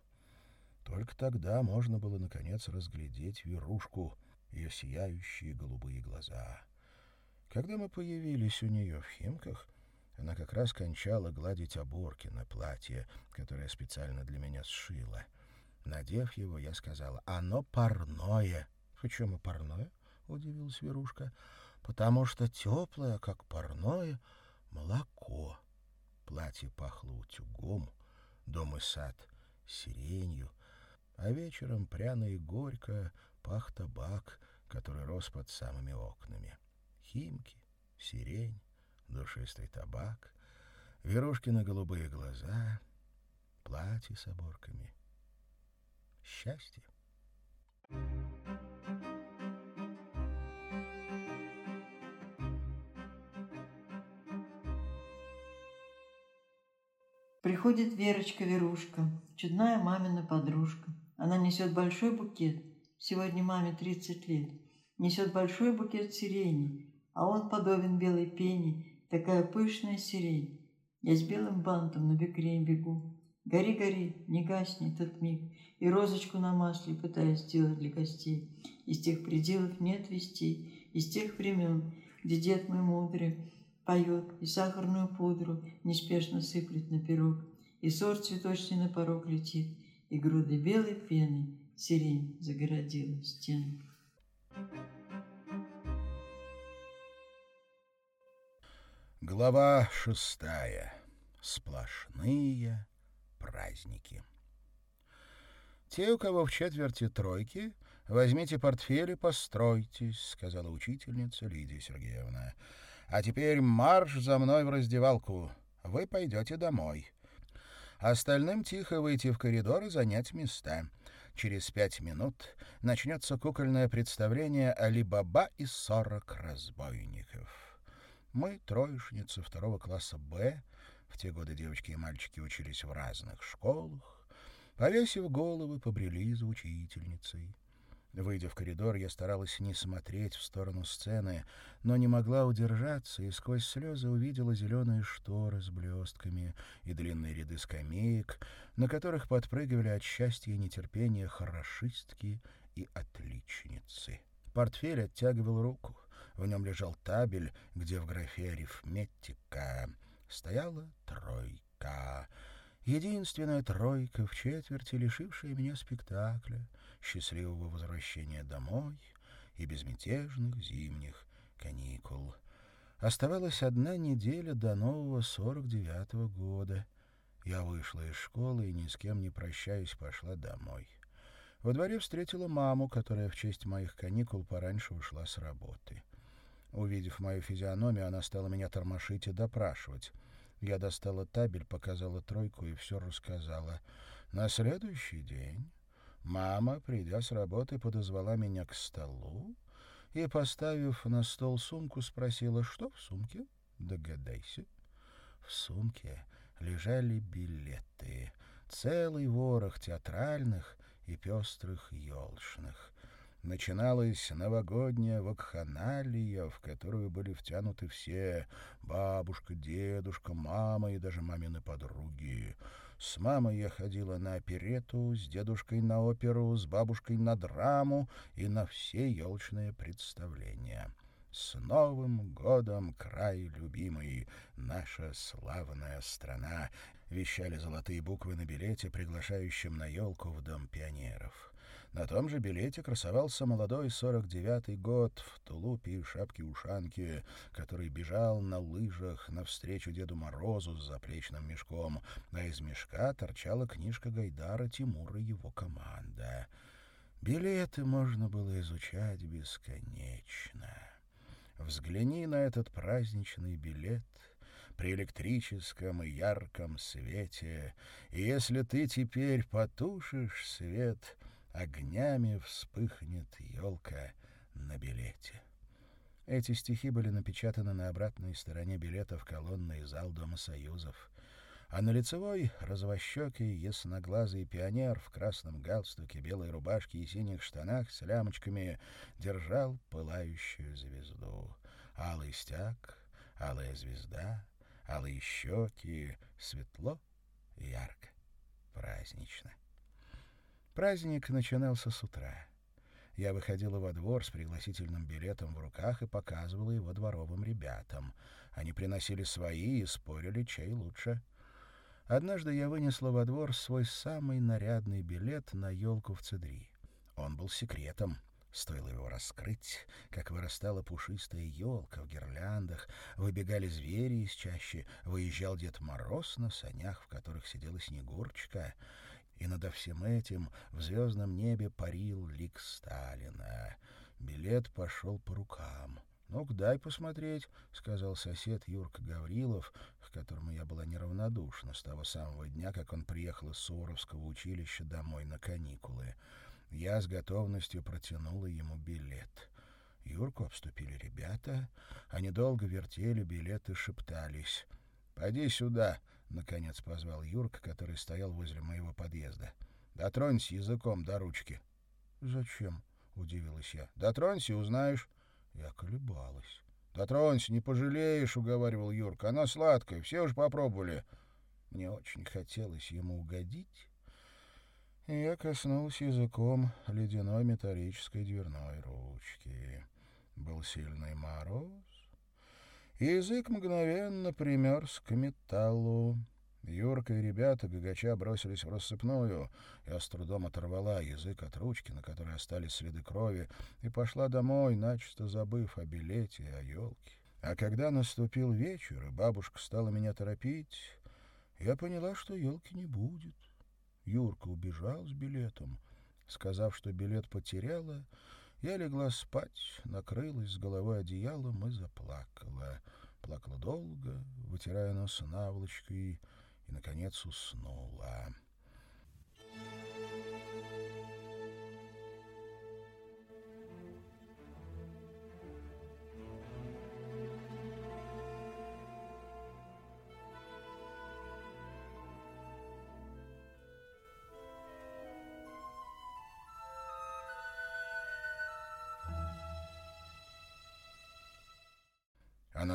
Только тогда можно было, наконец, разглядеть Верушку, ее сияющие голубые глаза. Когда мы появились у нее в Химках, она как раз кончала гладить оборки на платье, которое специально для меня сшила. Надев его, я сказала, «Оно парное». «Почему парное?» — удивилась Верушка. «Потому что теплое, как парное, молоко». Платье пахло утюгом, дом и сад — сиренью, а вечером пряно и горько пах табак, который рос под самыми окнами. Химки, сирень, душистый табак, Верушкины голубые глаза, платье с оборками. Счастье. Приходит Верочка-Верушка, чудная мамина подружка. Она несет большой букет. Сегодня маме 30 лет. Несет большой букет сирени а он подобен белой пене, такая пышная сирень. Я с белым бантом на бекрень бегу. Гори, гори, не гасни тот миг, и розочку на масле пытаюсь сделать для гостей. Из тех пределов нет вестей, из тех времен, где дед мой мудрый поет и сахарную пудру неспешно сыплет на пирог, и сорт цветочный на порог летит, и груды белой пены сирень загородила стену. Глава шестая. Сплошные праздники. Те, у кого в четверти тройки, возьмите портфель и постройтесь, сказала учительница Лидия Сергеевна. А теперь марш за мной в раздевалку. Вы пойдете домой. Остальным тихо выйти в коридор и занять места. Через пять минут начнется кукольное представление «Али-Баба и сорок разбойников». Мы, троечницы второго класса «Б», в те годы девочки и мальчики учились в разных школах, повесив головы, побрели за учительницей. Выйдя в коридор, я старалась не смотреть в сторону сцены, но не могла удержаться и сквозь слезы увидела зеленые шторы с блестками и длинные ряды скамеек, на которых подпрыгивали от счастья и нетерпения хорошистки и отличницы. Портфель оттягивал руку. В нем лежал табель, где в графе «арифметика» стояла тройка. Единственная тройка в четверти, лишившая меня спектакля, счастливого возвращения домой и безмятежных зимних каникул. Оставалась одна неделя до нового сорок девятого года. Я вышла из школы и, ни с кем не прощаясь, пошла домой. Во дворе встретила маму, которая в честь моих каникул пораньше ушла с работы. Увидев мою физиономию, она стала меня тормошить и допрашивать. Я достала табель, показала тройку и все рассказала. На следующий день мама, придя с работы, подозвала меня к столу и, поставив на стол сумку, спросила, что в сумке? Догадайся. В сумке лежали билеты, целый ворох театральных и пестрых елшных начиналась новогодняя вакханалия, в которую были втянуты все — бабушка, дедушка, мама и даже мамины подруги. С мамой я ходила на оперету, с дедушкой на оперу, с бабушкой на драму и на все елочные представления. С Новым годом, край любимый, наша славная страна! Вещали золотые буквы на билете, приглашающем на елку в Дом пионеров. На том же билете красовался молодой 49-й год в тулупе и шапке-ушанке, который бежал на лыжах навстречу Деду Морозу с заплечным мешком, а из мешка торчала книжка Гайдара Тимура и его команда. Билеты можно было изучать бесконечно. Взгляни на этот праздничный билет — при электрическом и ярком свете, и если ты теперь потушишь свет, огнями вспыхнет елка на билете. Эти стихи были напечатаны на обратной стороне билета в колонный зал Дома Союзов, а на лицевой развощекий ясноглазый пионер в красном галстуке, белой рубашке и синих штанах с лямочками держал пылающую звезду. Алый стяг, алая звезда, алые щеки, светло и ярко, празднично. Праздник начинался с утра. Я выходила во двор с пригласительным билетом в руках и показывала его дворовым ребятам. Они приносили свои и спорили, чей лучше. Однажды я вынесла во двор свой самый нарядный билет на елку в Цедри. Он был секретом. Стоило его раскрыть, как вырастала пушистая елка в гирляндах, выбегали звери из чащи, выезжал Дед Мороз на санях, в которых сидела Снегурочка — и над всем этим в звездном небе парил лик Сталина. Билет пошел по рукам. «Ну-ка, дай посмотреть», — сказал сосед Юрка Гаврилов, к которому я была неравнодушна с того самого дня, как он приехал из Суворовского училища домой на каникулы. Я с готовностью протянула ему билет. Юрку обступили ребята. Они долго вертели билет и шептались. «Поди сюда», Наконец позвал Юрка, который стоял возле моего подъезда. «Дотронься языком до ручки». «Зачем?» — удивилась я. «Дотронься, узнаешь». Я колебалась. «Дотронься, не пожалеешь», — уговаривал Юрка. «Она сладкая, все уж попробовали». Мне очень хотелось ему угодить, и я коснулся языком ледяной металлической дверной ручки. Был сильный мороз, язык мгновенно примерз к металлу. Юрка и ребята гагача бросились в рассыпную. Я с трудом оторвала язык от ручки, на которой остались следы крови, и пошла домой, начисто забыв о билете и о елке. А когда наступил вечер, и бабушка стала меня торопить, я поняла, что елки не будет. Юрка убежал с билетом. Сказав, что билет потеряла, я легла спать, накрылась с головой одеялом и заплакала. Плакала долго, вытирая нос наволочкой, и, наконец, уснула.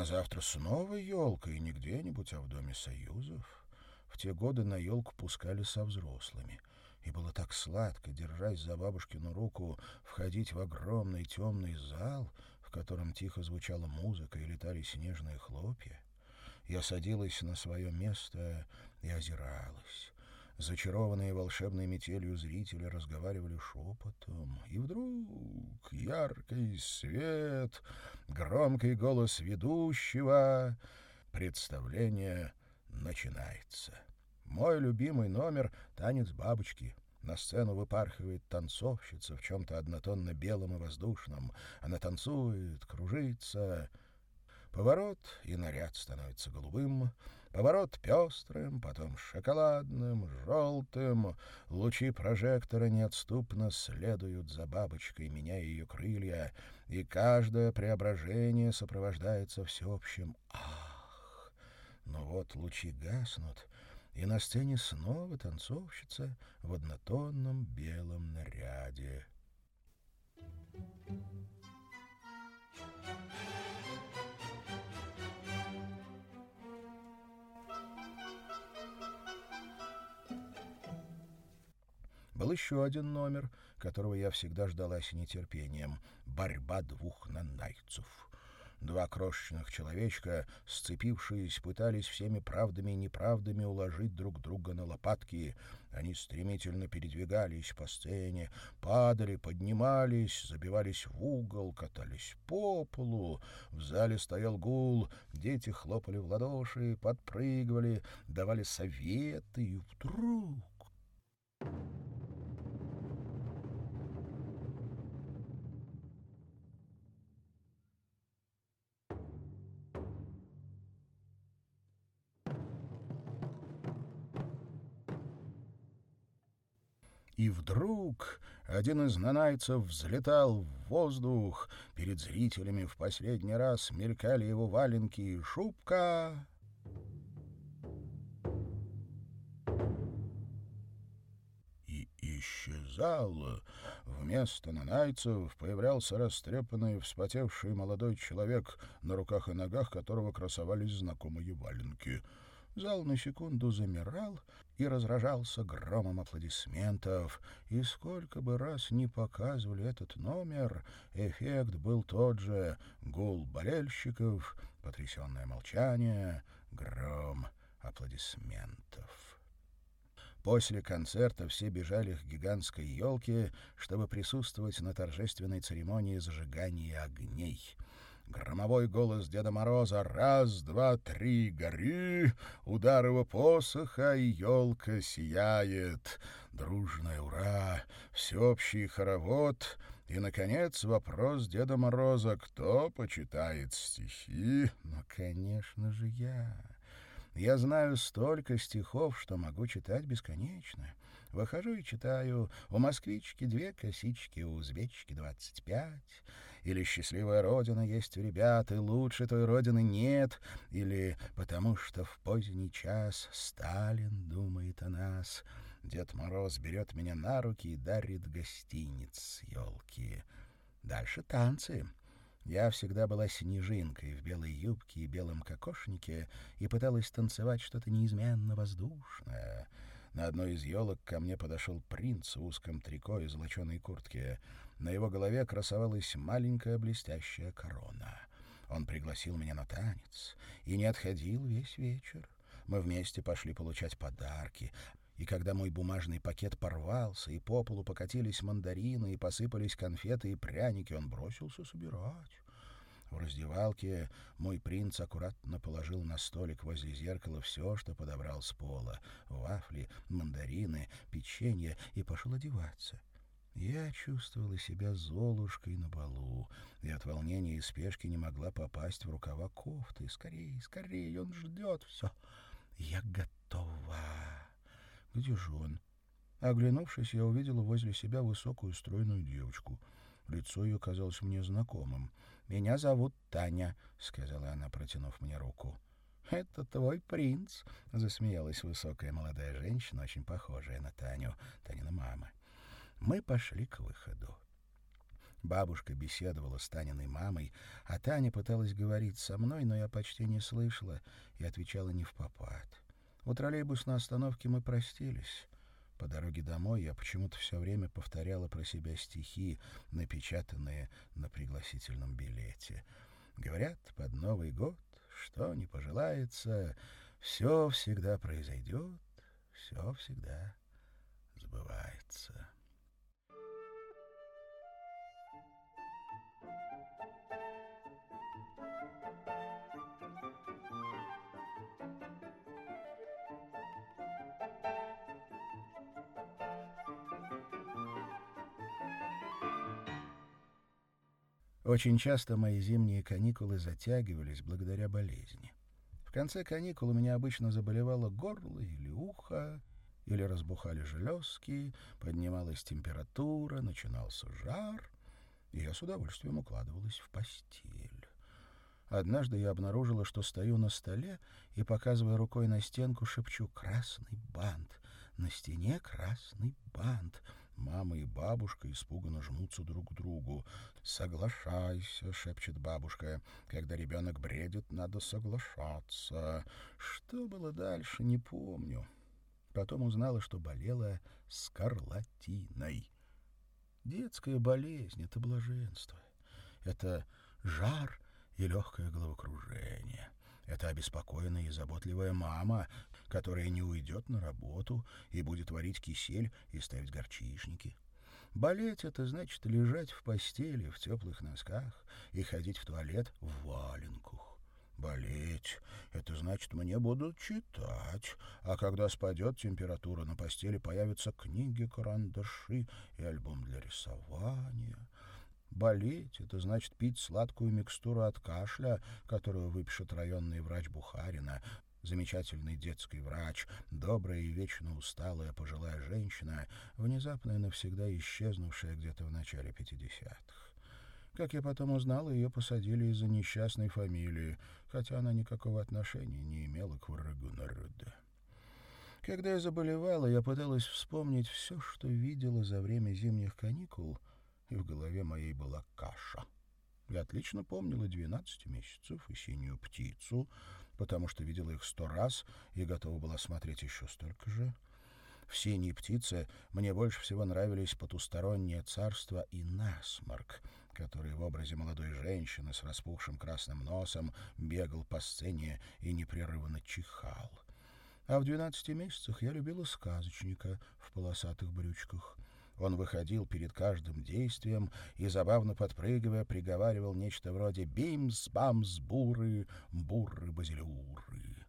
Завтра снова елка, и не где-нибудь, а в Доме Союзов. В те годы на елку пускали со взрослыми. И было так сладко, держась за бабушкину руку, входить в огромный темный зал, в котором тихо звучала музыка и летали снежные хлопья. Я садилась на свое место и озиралась. Зачарованные волшебной метелью зрители разговаривали шепотом. И вдруг яркий свет, громкий голос ведущего. Представление начинается. Мой любимый номер — танец бабочки. На сцену выпархивает танцовщица в чем-то однотонно-белом и воздушном. Она танцует, кружится. Поворот, и наряд становится голубым. Поворот пестрым, потом шоколадным, желтым. Лучи прожектора неотступно следуют за бабочкой, меняя ее крылья, и каждое преображение сопровождается всеобщим «ах». Но вот лучи гаснут, и на сцене снова танцовщица в однотонном белом наряде. Был еще один номер, которого я всегда ждала с нетерпением — «Борьба двух нанайцев». Два крошечных человечка, сцепившись, пытались всеми правдами и неправдами уложить друг друга на лопатки. Они стремительно передвигались по сцене, падали, поднимались, забивались в угол, катались по полу. В зале стоял гул, дети хлопали в ладоши, подпрыгивали, давали советы, и вдруг... один из нанайцев взлетал в воздух. Перед зрителями в последний раз мелькали его валенки и шубка. И исчезал. Вместо нанайцев появлялся растрепанный, вспотевший молодой человек, на руках и ногах которого красовались знакомые валенки — Зал на секунду замирал и разражался громом аплодисментов, и сколько бы раз ни показывали этот номер, эффект был тот же — гул болельщиков, потрясенное молчание, гром аплодисментов. После концерта все бежали к гигантской елке, чтобы присутствовать на торжественной церемонии зажигания огней — Громовой голос Деда Мороза «Раз, два, три, гори!» Удар его посоха, и елка сияет. Дружное ура! Всеобщий хоровод — и, наконец, вопрос Деда Мороза «Кто почитает стихи?» Ну, конечно же, я. Я знаю столько стихов, что могу читать бесконечно. Выхожу и читаю «У москвички две косички, у узбечки двадцать пять» или «Счастливая родина есть у ребят, и лучше той родины нет», или «Потому что в поздний час Сталин думает о нас». Дед Мороз берет меня на руки и дарит гостиниц елки. Дальше танцы. Я всегда была снежинкой в белой юбке и белом кокошнике и пыталась танцевать что-то неизменно воздушное. На одной из елок ко мне подошел принц в узком трико и золоченой куртке. На его голове красовалась маленькая блестящая корона. Он пригласил меня на танец и не отходил весь вечер. Мы вместе пошли получать подарки, и когда мой бумажный пакет порвался, и по полу покатились мандарины, и посыпались конфеты и пряники, он бросился собирать. В раздевалке мой принц аккуратно положил на столик возле зеркала все, что подобрал с пола — вафли, мандарины, печенье, и пошел одеваться. Я чувствовала себя золушкой на балу, и от волнения и спешки не могла попасть в рукава кофты. Скорее, скорее, он ждет все. Я готова. Где же он? Оглянувшись, я увидела возле себя высокую стройную девочку. Лицо ее казалось мне знакомым. «Меня зовут Таня», — сказала она, протянув мне руку. «Это твой принц», — засмеялась высокая молодая женщина, очень похожая на Таню, Танина мама. Мы пошли к выходу. Бабушка беседовала с Таниной мамой, а Таня пыталась говорить со мной, но я почти не слышала и отвечала не в попад. У троллейбусной остановке мы простились. По дороге домой я почему-то все время повторяла про себя стихи, напечатанные на пригласительном билете. Говорят, под Новый год, что не пожелается, все всегда произойдет, все всегда сбывается. Очень часто мои зимние каникулы затягивались благодаря болезни. В конце каникул у меня обычно заболевало горло или ухо, или разбухали железки, поднималась температура, начинался жар, и я с удовольствием укладывалась в постель. Однажды я обнаружила, что стою на столе и, показывая рукой на стенку, шепчу «красный бант». На стене красный бант. Мама и бабушка испуганно жмутся друг к другу. «Соглашайся», — шепчет бабушка. «Когда ребенок бредит, надо соглашаться». Что было дальше, не помню. Потом узнала, что болела скарлатиной. Детская болезнь — это блаженство. Это жар и легкое головокружение. Это обеспокоенная и заботливая мама, которая не уйдет на работу и будет варить кисель и ставить горчишники. Болеть — это значит лежать в постели в теплых носках и ходить в туалет в валенках. Болеть — это значит, мне будут читать, а когда спадет температура, на постели появятся книги, карандаши и альбом для рисования. Болеть — это значит пить сладкую микстуру от кашля, которую выпишет районный врач Бухарина, замечательный детский врач, добрая и вечно усталая пожилая женщина, внезапно и навсегда исчезнувшая где-то в начале пятидесятых. Как я потом узнал, ее посадили из-за несчастной фамилии, хотя она никакого отношения не имела к врагу народа. Когда я заболевала, я пыталась вспомнить все, что видела за время зимних каникул — и в голове моей была каша. Я отлично помнила двенадцать месяцев и синюю птицу, потому что видела их сто раз и готова была смотреть еще столько же. В «Синей птице» мне больше всего нравились потустороннее царство и насморк, который в образе молодой женщины с распухшим красным носом бегал по сцене и непрерывно чихал. А в двенадцати месяцах я любила сказочника в полосатых брючках — он выходил перед каждым действием и, забавно подпрыгивая, приговаривал нечто вроде «бимс, бамс, буры, буры, базилюры».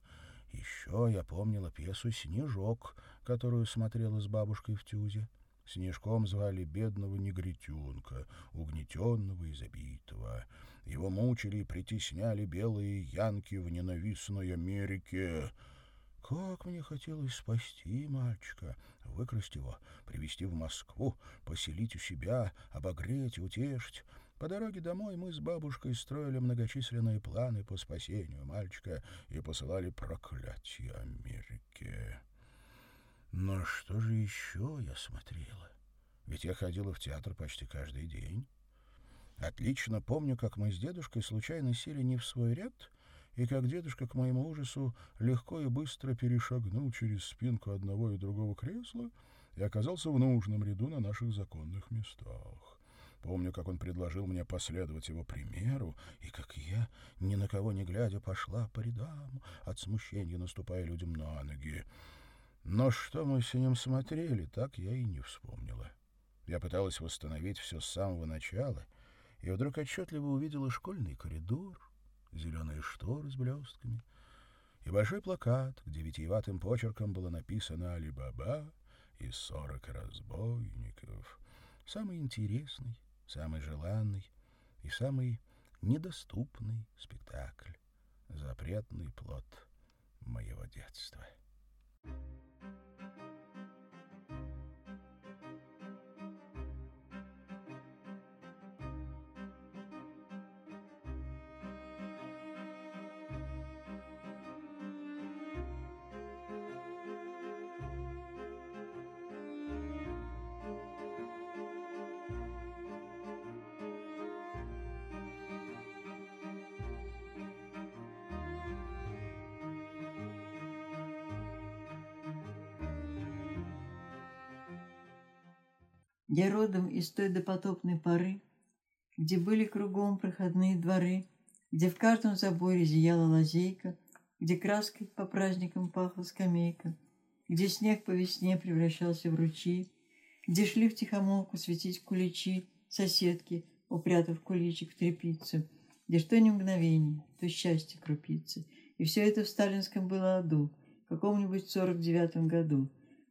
Еще я помнила пьесу «Снежок», которую смотрела с бабушкой в Тюзе. Снежком звали бедного негритенка, угнетенного и забитого. Его мучили и притесняли белые янки в ненавистной Америке — как мне хотелось спасти мальчика, выкрасть его, привезти в Москву, поселить у себя, обогреть, утешить. По дороге домой мы с бабушкой строили многочисленные планы по спасению мальчика и посылали проклятие Америке. Но что же еще я смотрела? Ведь я ходила в театр почти каждый день. Отлично помню, как мы с дедушкой случайно сели не в свой ряд — и как дедушка, к моему ужасу, легко и быстро перешагнул через спинку одного и другого кресла и оказался в нужном ряду на наших законных местах. Помню, как он предложил мне последовать его примеру, и как я, ни на кого не глядя, пошла по рядам, от смущения наступая людям на ноги. Но что мы с ним смотрели, так я и не вспомнила. Я пыталась восстановить все с самого начала, и вдруг отчетливо увидела школьный коридор, зеленые шторы с блестками и большой плакат, где витиеватым почерком было написано «Али-Баба» и «Сорок разбойников». Самый интересный, самый желанный и самый недоступный спектакль, запретный плод моего детства. Я родом из той допотопной поры, где были кругом проходные дворы, где в каждом заборе зияла лазейка, где краской по праздникам пахла скамейка, где снег по весне превращался в ручьи, где шли в тихомолку светить куличи соседки, упрятав куличик в тряпицу, где что ни мгновение, то счастье крупицы. И все это в сталинском было аду, в каком-нибудь сорок девятом году,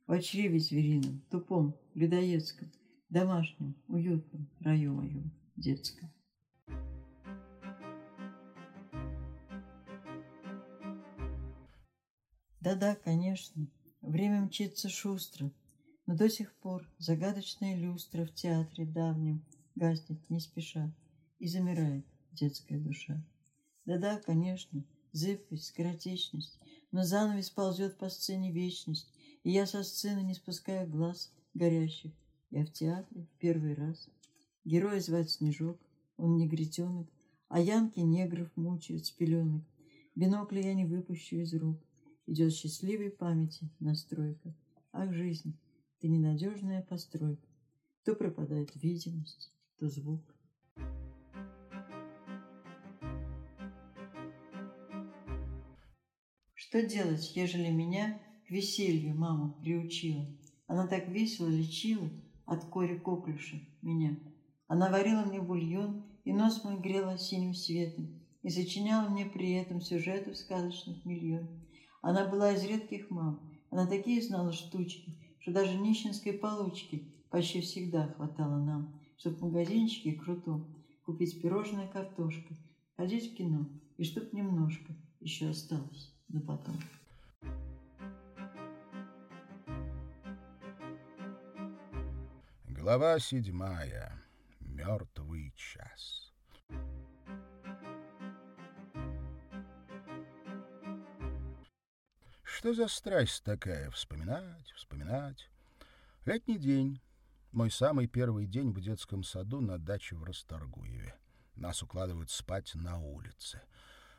в чреве зверином, тупом, людоедском, домашнем, уютном раю моем детском. Да-да, конечно, время мчится шустро, но до сих пор загадочная люстра в театре давнем гаснет не спеша и замирает детская душа. Да-да, конечно, зыбкость, скоротечность, но занавес ползет по сцене вечность, и я со сцены не спускаю глаз горящих я в театре в первый раз. Героя звать Снежок, он негритенок, а янки негров мучают с пеленок. Бинокля я не выпущу из рук. Идет счастливой памяти настройка. Ах, жизнь, ты ненадежная постройка. То пропадает видимость, то звук. Что делать, ежели меня к веселью мама приучила? Она так весело лечила, от кори коклюша меня. Она варила мне бульон, и нос мой грела синим светом, и сочиняла мне при этом сюжетов сказочных миллион. Она была из редких мам, она такие знала штучки, что даже нищенской получки почти всегда хватало нам, чтоб в магазинчике крутом купить пирожное картошкой, ходить в кино, и чтоб немножко еще осталось на потом. Глава седьмая. Мертвый час. Что за страсть такая? Вспоминать, вспоминать. Летний день. Мой самый первый день в детском саду на даче в Расторгуеве. Нас укладывают спать на улице.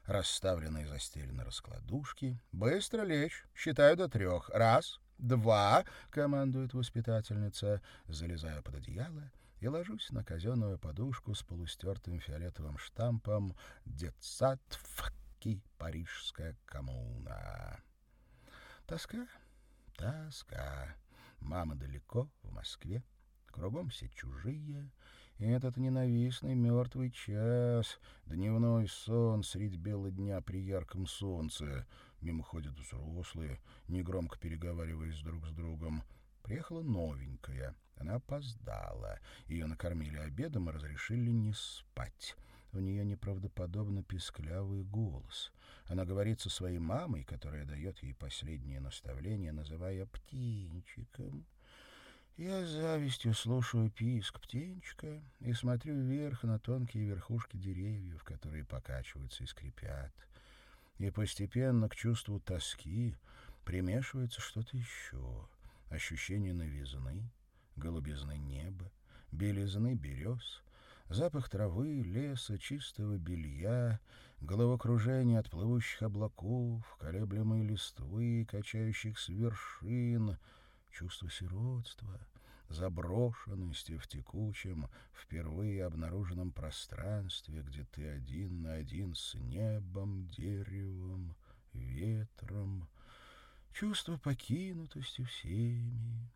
Расставленные застелены раскладушки. Быстро лечь. Считаю до трех. Раз, «Два!» — командует воспитательница, залезая под одеяло и ложусь на казенную подушку с полустертым фиолетовым штампом «Детсад Факи Парижская коммуна». Тоска, тоска. Мама далеко, в Москве. Кругом все чужие. И этот ненавистный мертвый час, дневной сон средь бела дня при ярком солнце — Мимо ходят взрослые, негромко переговариваясь друг с другом. Приехала новенькая. Она опоздала. Ее накормили обедом и разрешили не спать. У нее неправдоподобно писклявый голос. Она говорит со своей мамой, которая дает ей последние наставления, называя птенчиком. Я с завистью слушаю писк птенчика и смотрю вверх на тонкие верхушки деревьев, которые покачиваются и скрипят и постепенно к чувству тоски примешивается что-то еще. Ощущение новизны, голубизны неба, белизны берез, запах травы, леса, чистого белья, головокружение от плывущих облаков, колеблемые листвы, качающихся вершин, чувство сиротства, заброшенности в текучем, впервые обнаруженном пространстве, где ты один на один с небом, деревом, ветром, чувство покинутости всеми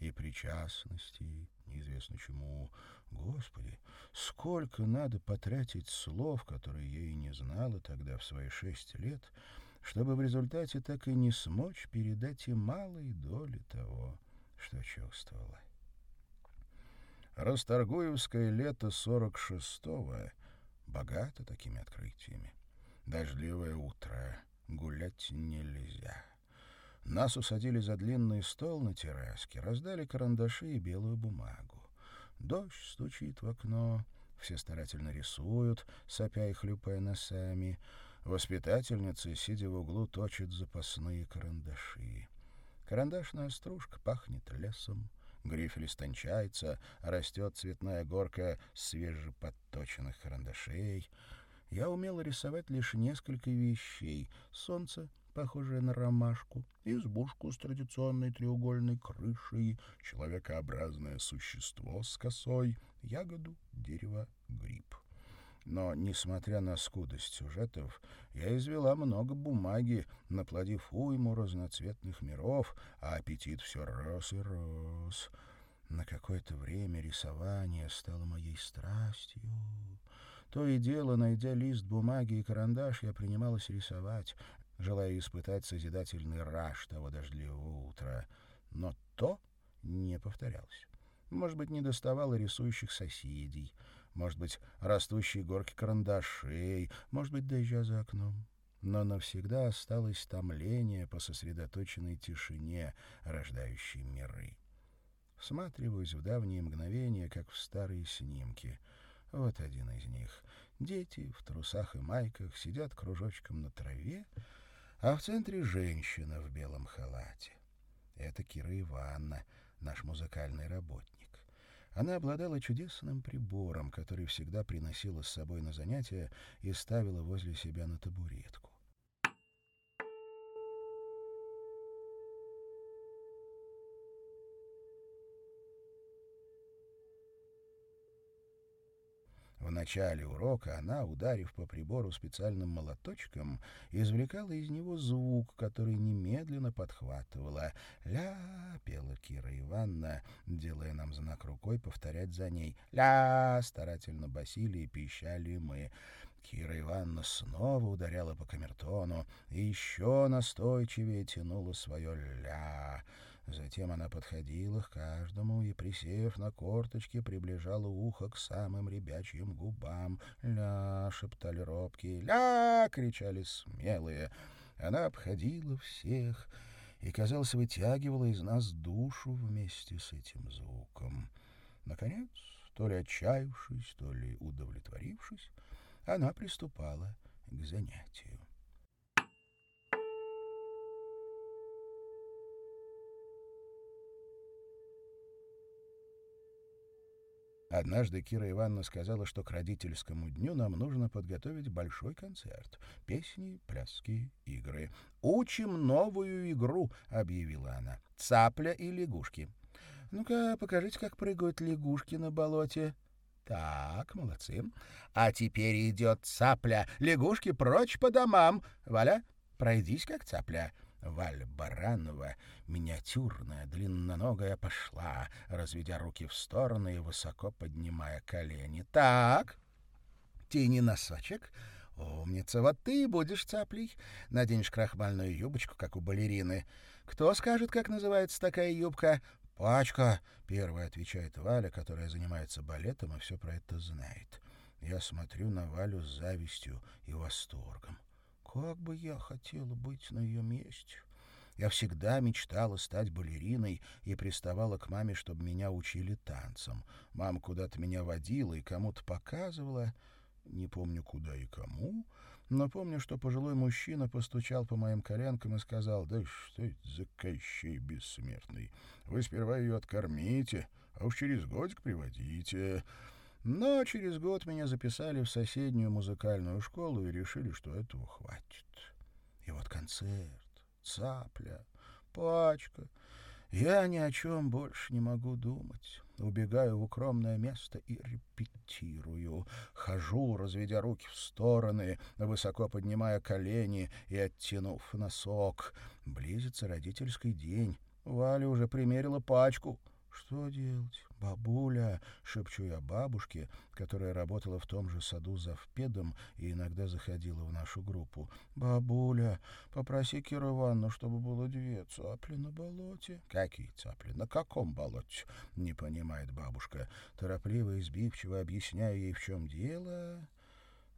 и причастности, неизвестно чему. Господи, сколько надо потратить слов, которые я и не знала тогда в свои шесть лет, чтобы в результате так и не смочь передать и малой доли того, что чувствовала. Расторгуевское лето 46-го богато такими открытиями. Дождливое утро, гулять нельзя. Нас усадили за длинный стол на терраске, раздали карандаши и белую бумагу. Дождь стучит в окно, все старательно рисуют, сопя и хлюпая носами. Воспитательница, сидя в углу, точит запасные карандаши. Карандашная стружка пахнет лесом. Грифель истончается, растет цветная горка свежеподточенных карандашей. Я умел рисовать лишь несколько вещей. Солнце, похожее на ромашку, избушку с традиционной треугольной крышей, человекообразное существо с косой, ягоду, дерево, гриб. Но, несмотря на скудость сюжетов, я извела много бумаги, наплодив уйму разноцветных миров, а аппетит все рос и рос. На какое-то время рисование стало моей страстью. То и дело, найдя лист бумаги и карандаш, я принималась рисовать, желая испытать созидательный раж того дождливого утра. Но то не повторялось. Может быть, не доставало рисующих соседей — может быть, растущие горки карандашей, может быть, дождя за окном. Но навсегда осталось томление по сосредоточенной тишине, рождающей миры. Всматриваюсь в давние мгновения, как в старые снимки. Вот один из них. Дети в трусах и майках сидят кружочком на траве, а в центре женщина в белом халате. Это Кира Ивановна, наш музыкальный работник. Она обладала чудесным прибором, который всегда приносила с собой на занятия и ставила возле себя на табуретку. Начале урока она, ударив по прибору специальным молоточком, извлекала из него звук, который немедленно подхватывала. «Ля!» — пела Кира Ивановна, делая нам знак рукой повторять за ней. «Ля!» — старательно басили и пищали мы. Кира Ивановна снова ударяла по камертону и еще настойчивее тянула свое «ля». Затем она подходила к каждому и, присев на корточки, приближала ухо к самым ребячьим губам. «Ля!» — шептали робкие. «Ля!» — кричали смелые. Она обходила всех и, казалось, вытягивала из нас душу вместе с этим звуком. Наконец, то ли отчаявшись, то ли удовлетворившись, она приступала к занятию. Однажды Кира Ивановна сказала, что к родительскому дню нам нужно подготовить большой концерт. Песни, пляски, игры. «Учим новую игру», — объявила она. «Цапля и лягушки». «Ну-ка, покажите, как прыгают лягушки на болоте». «Так, молодцы. А теперь идет цапля. Лягушки прочь по домам. Валя, пройдись, как цапля». Валя Баранова, миниатюрная, длинноногая, пошла, разведя руки в стороны и высоко поднимая колени. «Так, тяни носочек». «Умница, вот ты и будешь цаплей. Наденешь крахмальную юбочку, как у балерины. Кто скажет, как называется такая юбка?» «Пачка», — первая отвечает Валя, которая занимается балетом и все про это знает. Я смотрю на Валю с завистью и восторгом. Как бы я хотела быть на ее месте. Я всегда мечтала стать балериной и приставала к маме, чтобы меня учили танцам. Мама куда-то меня водила и кому-то показывала. Не помню, куда и кому, но помню, что пожилой мужчина постучал по моим коленкам и сказал, «Да что это за Кощей бессмертный? Вы сперва ее откормите, а уж через годик приводите». Но через год меня записали в соседнюю музыкальную школу и решили, что этого хватит. И вот концерт, цапля, пачка. Я ни о чем больше не могу думать. Убегаю в укромное место и репетирую. Хожу, разведя руки в стороны, высоко поднимая колени и оттянув носок. Близится родительский день. Валя уже примерила пачку. Что делать? «Бабуля!» — шепчу я бабушке, которая работала в том же саду за впедом и иногда заходила в нашу группу. «Бабуля, попроси Киру Ивановну, чтобы было две цапли на болоте». «Какие цапли? На каком болоте?» — не понимает бабушка. Торопливо и избивчиво объясняю ей, в чем дело...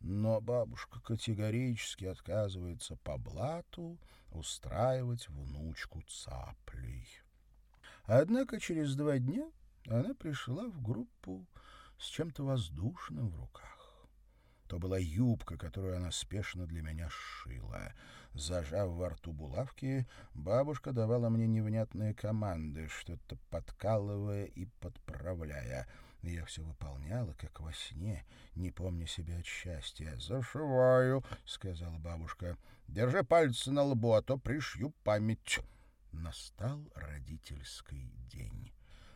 Но бабушка категорически отказывается по блату устраивать внучку цаплей. Однако через два дня она пришла в группу с чем-то воздушным в руках. То была юбка, которую она спешно для меня сшила. Зажав во рту булавки, бабушка давала мне невнятные команды, что-то подкалывая и подправляя. Я все выполняла, как во сне, не помня себя от счастья. «Зашиваю», — сказала бабушка. «Держи пальцы на лбу, а то пришью память». Настал родительский день.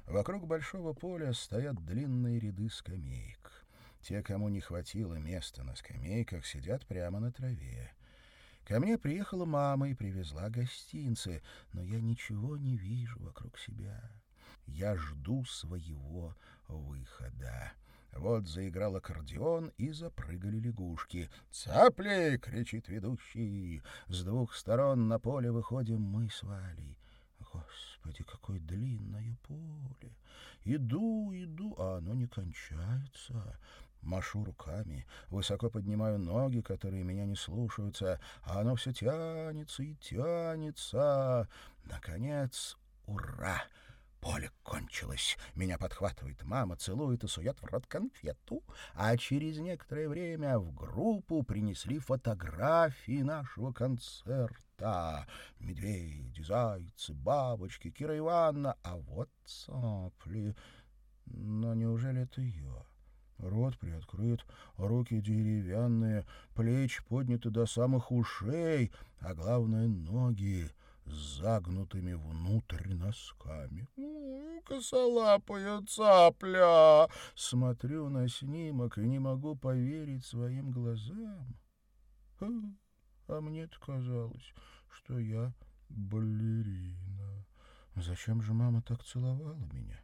Вокруг большого поля стоят длинные ряды скамеек. Те, кому не хватило места на скамейках, сидят прямо на траве. Ко мне приехала мама и привезла гостинцы, но я ничего не вижу вокруг себя. Я жду своего выхода. Вот заиграл аккордеон, и запрыгали лягушки. «Цапли!» — кричит ведущий. С двух сторон на поле выходим мы с Валей. Господи, какое длинное поле! Иду, иду, а оно не кончается. Машу руками, высоко поднимаю ноги, которые меня не слушаются, а оно все тянется и тянется. Наконец, ура! Поле кончилось. Меня подхватывает мама, целует и сует в рот конфету. А через некоторое время в группу принесли фотографии нашего концерта. Медведи, зайцы, бабочки, Кира Ивановна, а вот цапли. Но неужели это я? Рот приоткрыт, руки деревянные, плечи подняты до самых ушей, а главное — ноги с загнутыми внутрь носками. «Косолапая цапля!» Смотрю на снимок и не могу поверить своим глазам. А мне-то казалось, что я балерина. Зачем же мама так целовала меня?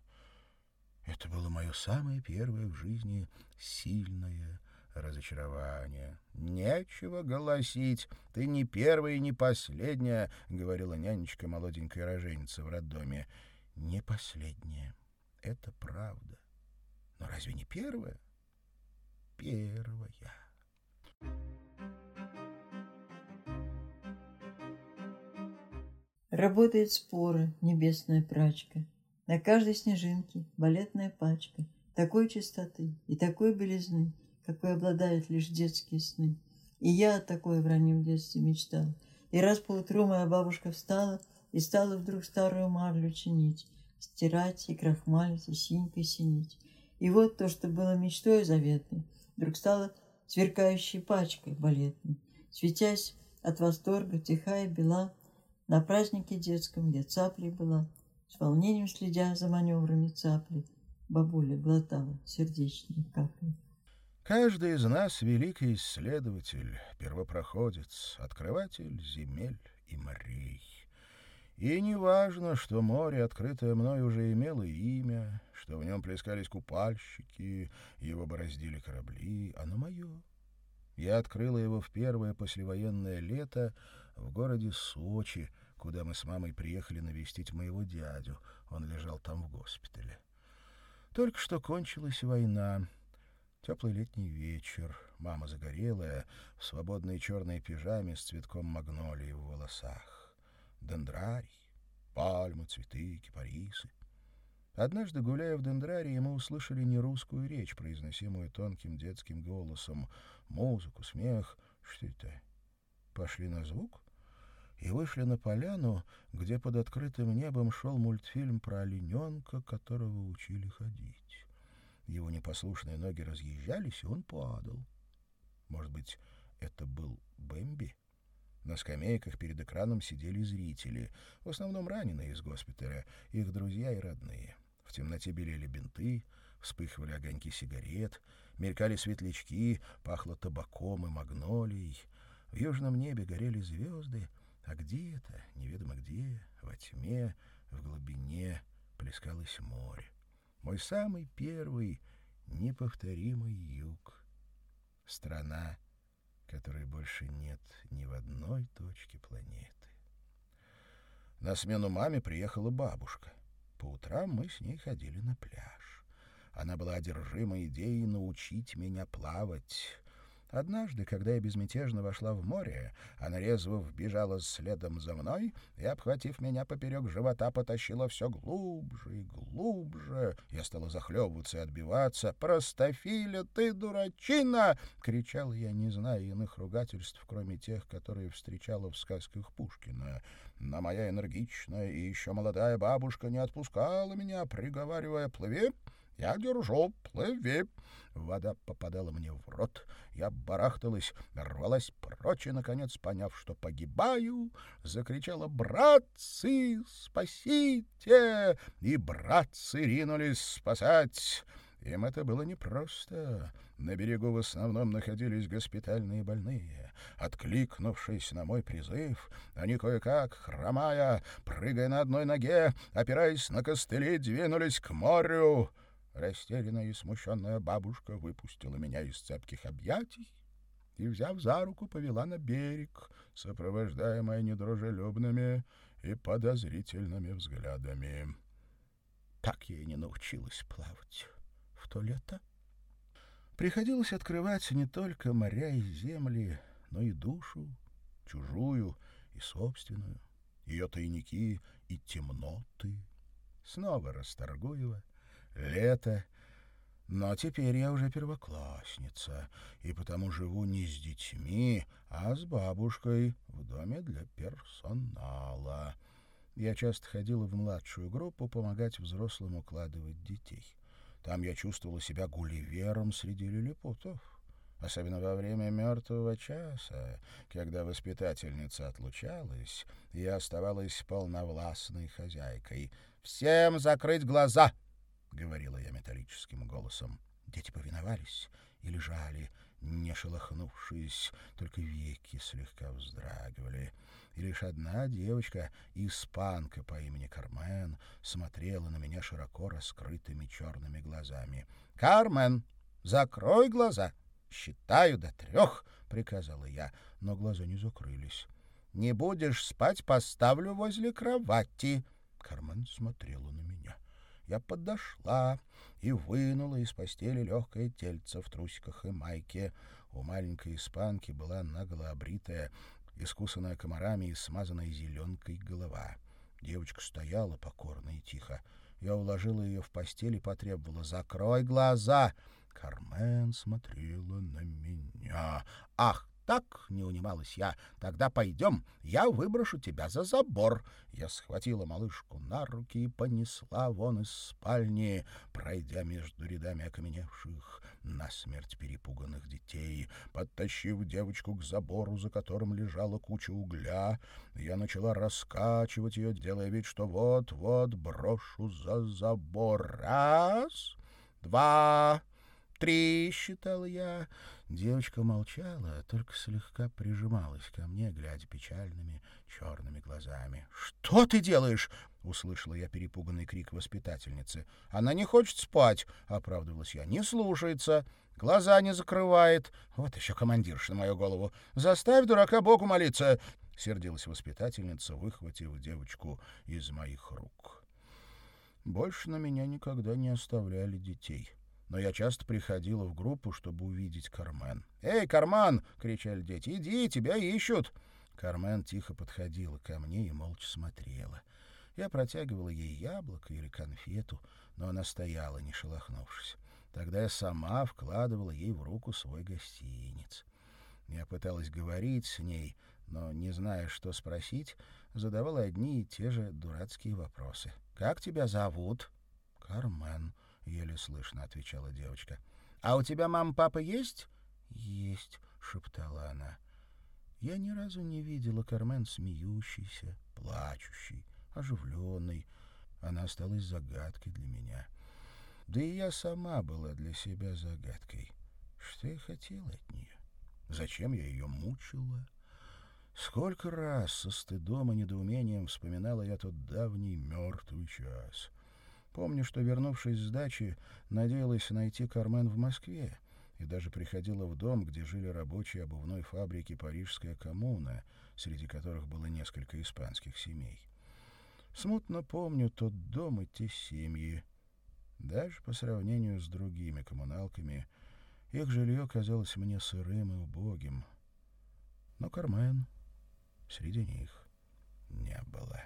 Это было мое самое первое в жизни сильное разочарование. «Нечего голосить, ты не первая и не последняя», — говорила нянечка молоденькая роженица в роддоме. «Не последняя. Это правда. Но разве не первая?» «Первая». Работает спора небесная прачка. На каждой снежинке балетная пачка такой чистоты и такой белизны, какой обладают лишь детские сны. И я о такой в раннем детстве мечтала. И раз поутру моя бабушка встала и стала вдруг старую марлю чинить, стирать и крахмалить, и синькой синить. И вот то, что было мечтой заветной, вдруг стало сверкающей пачкой балетной. Светясь от восторга, тихая бела, на празднике детском я цаплей была, с волнением следя за маневрами цапли, бабуля глотала сердечные капли. Каждый из нас — великий исследователь, первопроходец, открыватель земель и морей. И не важно, что море, открытое мной, уже имело имя, что в нем плескались купальщики, его бороздили корабли, оно мое. Я открыла его в первое послевоенное лето в городе Сочи, куда мы с мамой приехали навестить моего дядю. Он лежал там в госпитале. Только что кончилась война — Теплый летний вечер, мама загорелая, в свободной черной пижаме с цветком магнолии в волосах. Дендрарий, пальмы, цветы, кипарисы. Однажды, гуляя в дендрарии, мы услышали нерусскую речь, произносимую тонким детским голосом. Музыку, смех. Что это? Пошли на звук и вышли на поляну, где под открытым небом шел мультфильм про олененка, которого учили ходить. Его непослушные ноги разъезжались, и он падал. Может быть, это был Бэмби? На скамейках перед экраном сидели зрители, в основном раненые из госпиталя, их друзья и родные. В темноте белели бинты, вспыхивали огоньки сигарет, мелькали светлячки, пахло табаком и магнолией. В южном небе горели звезды, а где-то, неведомо где, во тьме, в глубине плескалось море. Мой самый первый неповторимый юг. Страна, которой больше нет ни в одной точке планеты. На смену маме приехала бабушка. По утрам мы с ней ходили на пляж. Она была одержима идеей научить меня плавать. Однажды, когда я безмятежно вошла в море, она резво вбежала следом за мной и, обхватив меня поперек живота, потащила все глубже и глубже. Я стала захлебываться и отбиваться. «Простофиля, ты дурачина!» — кричал я, не зная иных ругательств, кроме тех, которые встречала в сказках Пушкина. Но моя энергичная и еще молодая бабушка не отпускала меня, приговаривая «Плыви!» Я держу, плыви. Вода попадала мне в рот. Я барахталась, рвалась прочь и, наконец, поняв, что погибаю, закричала «Братцы, спасите!» И братцы ринулись спасать. Им это было непросто. На берегу в основном находились госпитальные больные. Откликнувшись на мой призыв, они кое-как, хромая, прыгая на одной ноге, опираясь на костыли, двинулись к морю. Растерянная и смущенная бабушка выпустила меня из цепких объятий и, взяв за руку, повела на берег, сопровождаемая недружелюбными и подозрительными взглядами. Так я и не научилась плавать в то лето. Приходилось открывать не только моря и земли, но и душу, чужую и собственную, ее тайники и темноты. Снова Расторгуева, лето. Но теперь я уже первоклассница, и потому живу не с детьми, а с бабушкой в доме для персонала. Я часто ходила в младшую группу помогать взрослым укладывать детей. Там я чувствовала себя гулливером среди лилипутов. Особенно во время мертвого часа, когда воспитательница отлучалась, я оставалась полновластной хозяйкой. «Всем закрыть глаза!» — говорила я металлическим голосом. Дети повиновались и лежали, не шелохнувшись, только веки слегка вздрагивали. И лишь одна девочка, испанка по имени Кармен, смотрела на меня широко раскрытыми черными глазами. «Кармен, закрой глаза!» «Считаю до трех», — приказала я, но глаза не закрылись. «Не будешь спать, поставлю возле кровати». Кармен смотрела на меня. Я подошла и вынула из постели легкое тельце в трусиках и майке. У маленькой испанки была наголо обритая, искусанная комарами и смазанная зеленкой голова. Девочка стояла покорно и тихо. Я уложила ее в постель и потребовала «Закрой глаза!» Кармен смотрела на меня. «Ах, так, — не унималась я, — тогда пойдем, я выброшу тебя за забор. Я схватила малышку на руки и понесла вон из спальни, пройдя между рядами окаменевших, насмерть перепуганных детей. Подтащив девочку к забору, за которым лежала куча угля, я начала раскачивать ее, делая вид, что вот-вот брошу за забор. Раз, два, три, — считал я. Девочка молчала, только слегка прижималась ко мне, глядя печальными черными глазами. — Что ты делаешь? — услышала я перепуганный крик воспитательницы. — Она не хочет спать, — оправдывалась я. — Не слушается, глаза не закрывает. Вот еще командирша на мою голову. Заставь дурака Богу молиться! — сердилась воспитательница, выхватив девочку из моих рук. Больше на меня никогда не оставляли детей. — но я часто приходила в группу, чтобы увидеть Кармен. «Эй, Кармен!» — кричали дети. «Иди, тебя ищут!» Кармен тихо подходила ко мне и молча смотрела. Я протягивала ей яблоко или конфету, но она стояла, не шелохнувшись. Тогда я сама вкладывала ей в руку свой гостиниц. Я пыталась говорить с ней, но, не зная, что спросить, задавала одни и те же дурацкие вопросы. «Как тебя зовут?» «Кармен», — еле слышно отвечала девочка. «А у тебя мама-папа есть?» «Есть», — шептала она. Я ни разу не видела Кармен смеющейся, плачущей, оживленной. Она осталась загадкой для меня. Да и я сама была для себя загадкой. Что я хотела от нее? Зачем я ее мучила? Сколько раз со стыдом и недоумением вспоминала я тот давний мертвый час. Помню, что, вернувшись с дачи, надеялась найти Кармен в Москве и даже приходила в дом, где жили рабочие обувной фабрики «Парижская коммуна», среди которых было несколько испанских семей. Смутно помню тот дом и те семьи. Даже по сравнению с другими коммуналками, их жилье казалось мне сырым и убогим. Но Кармен среди них не было.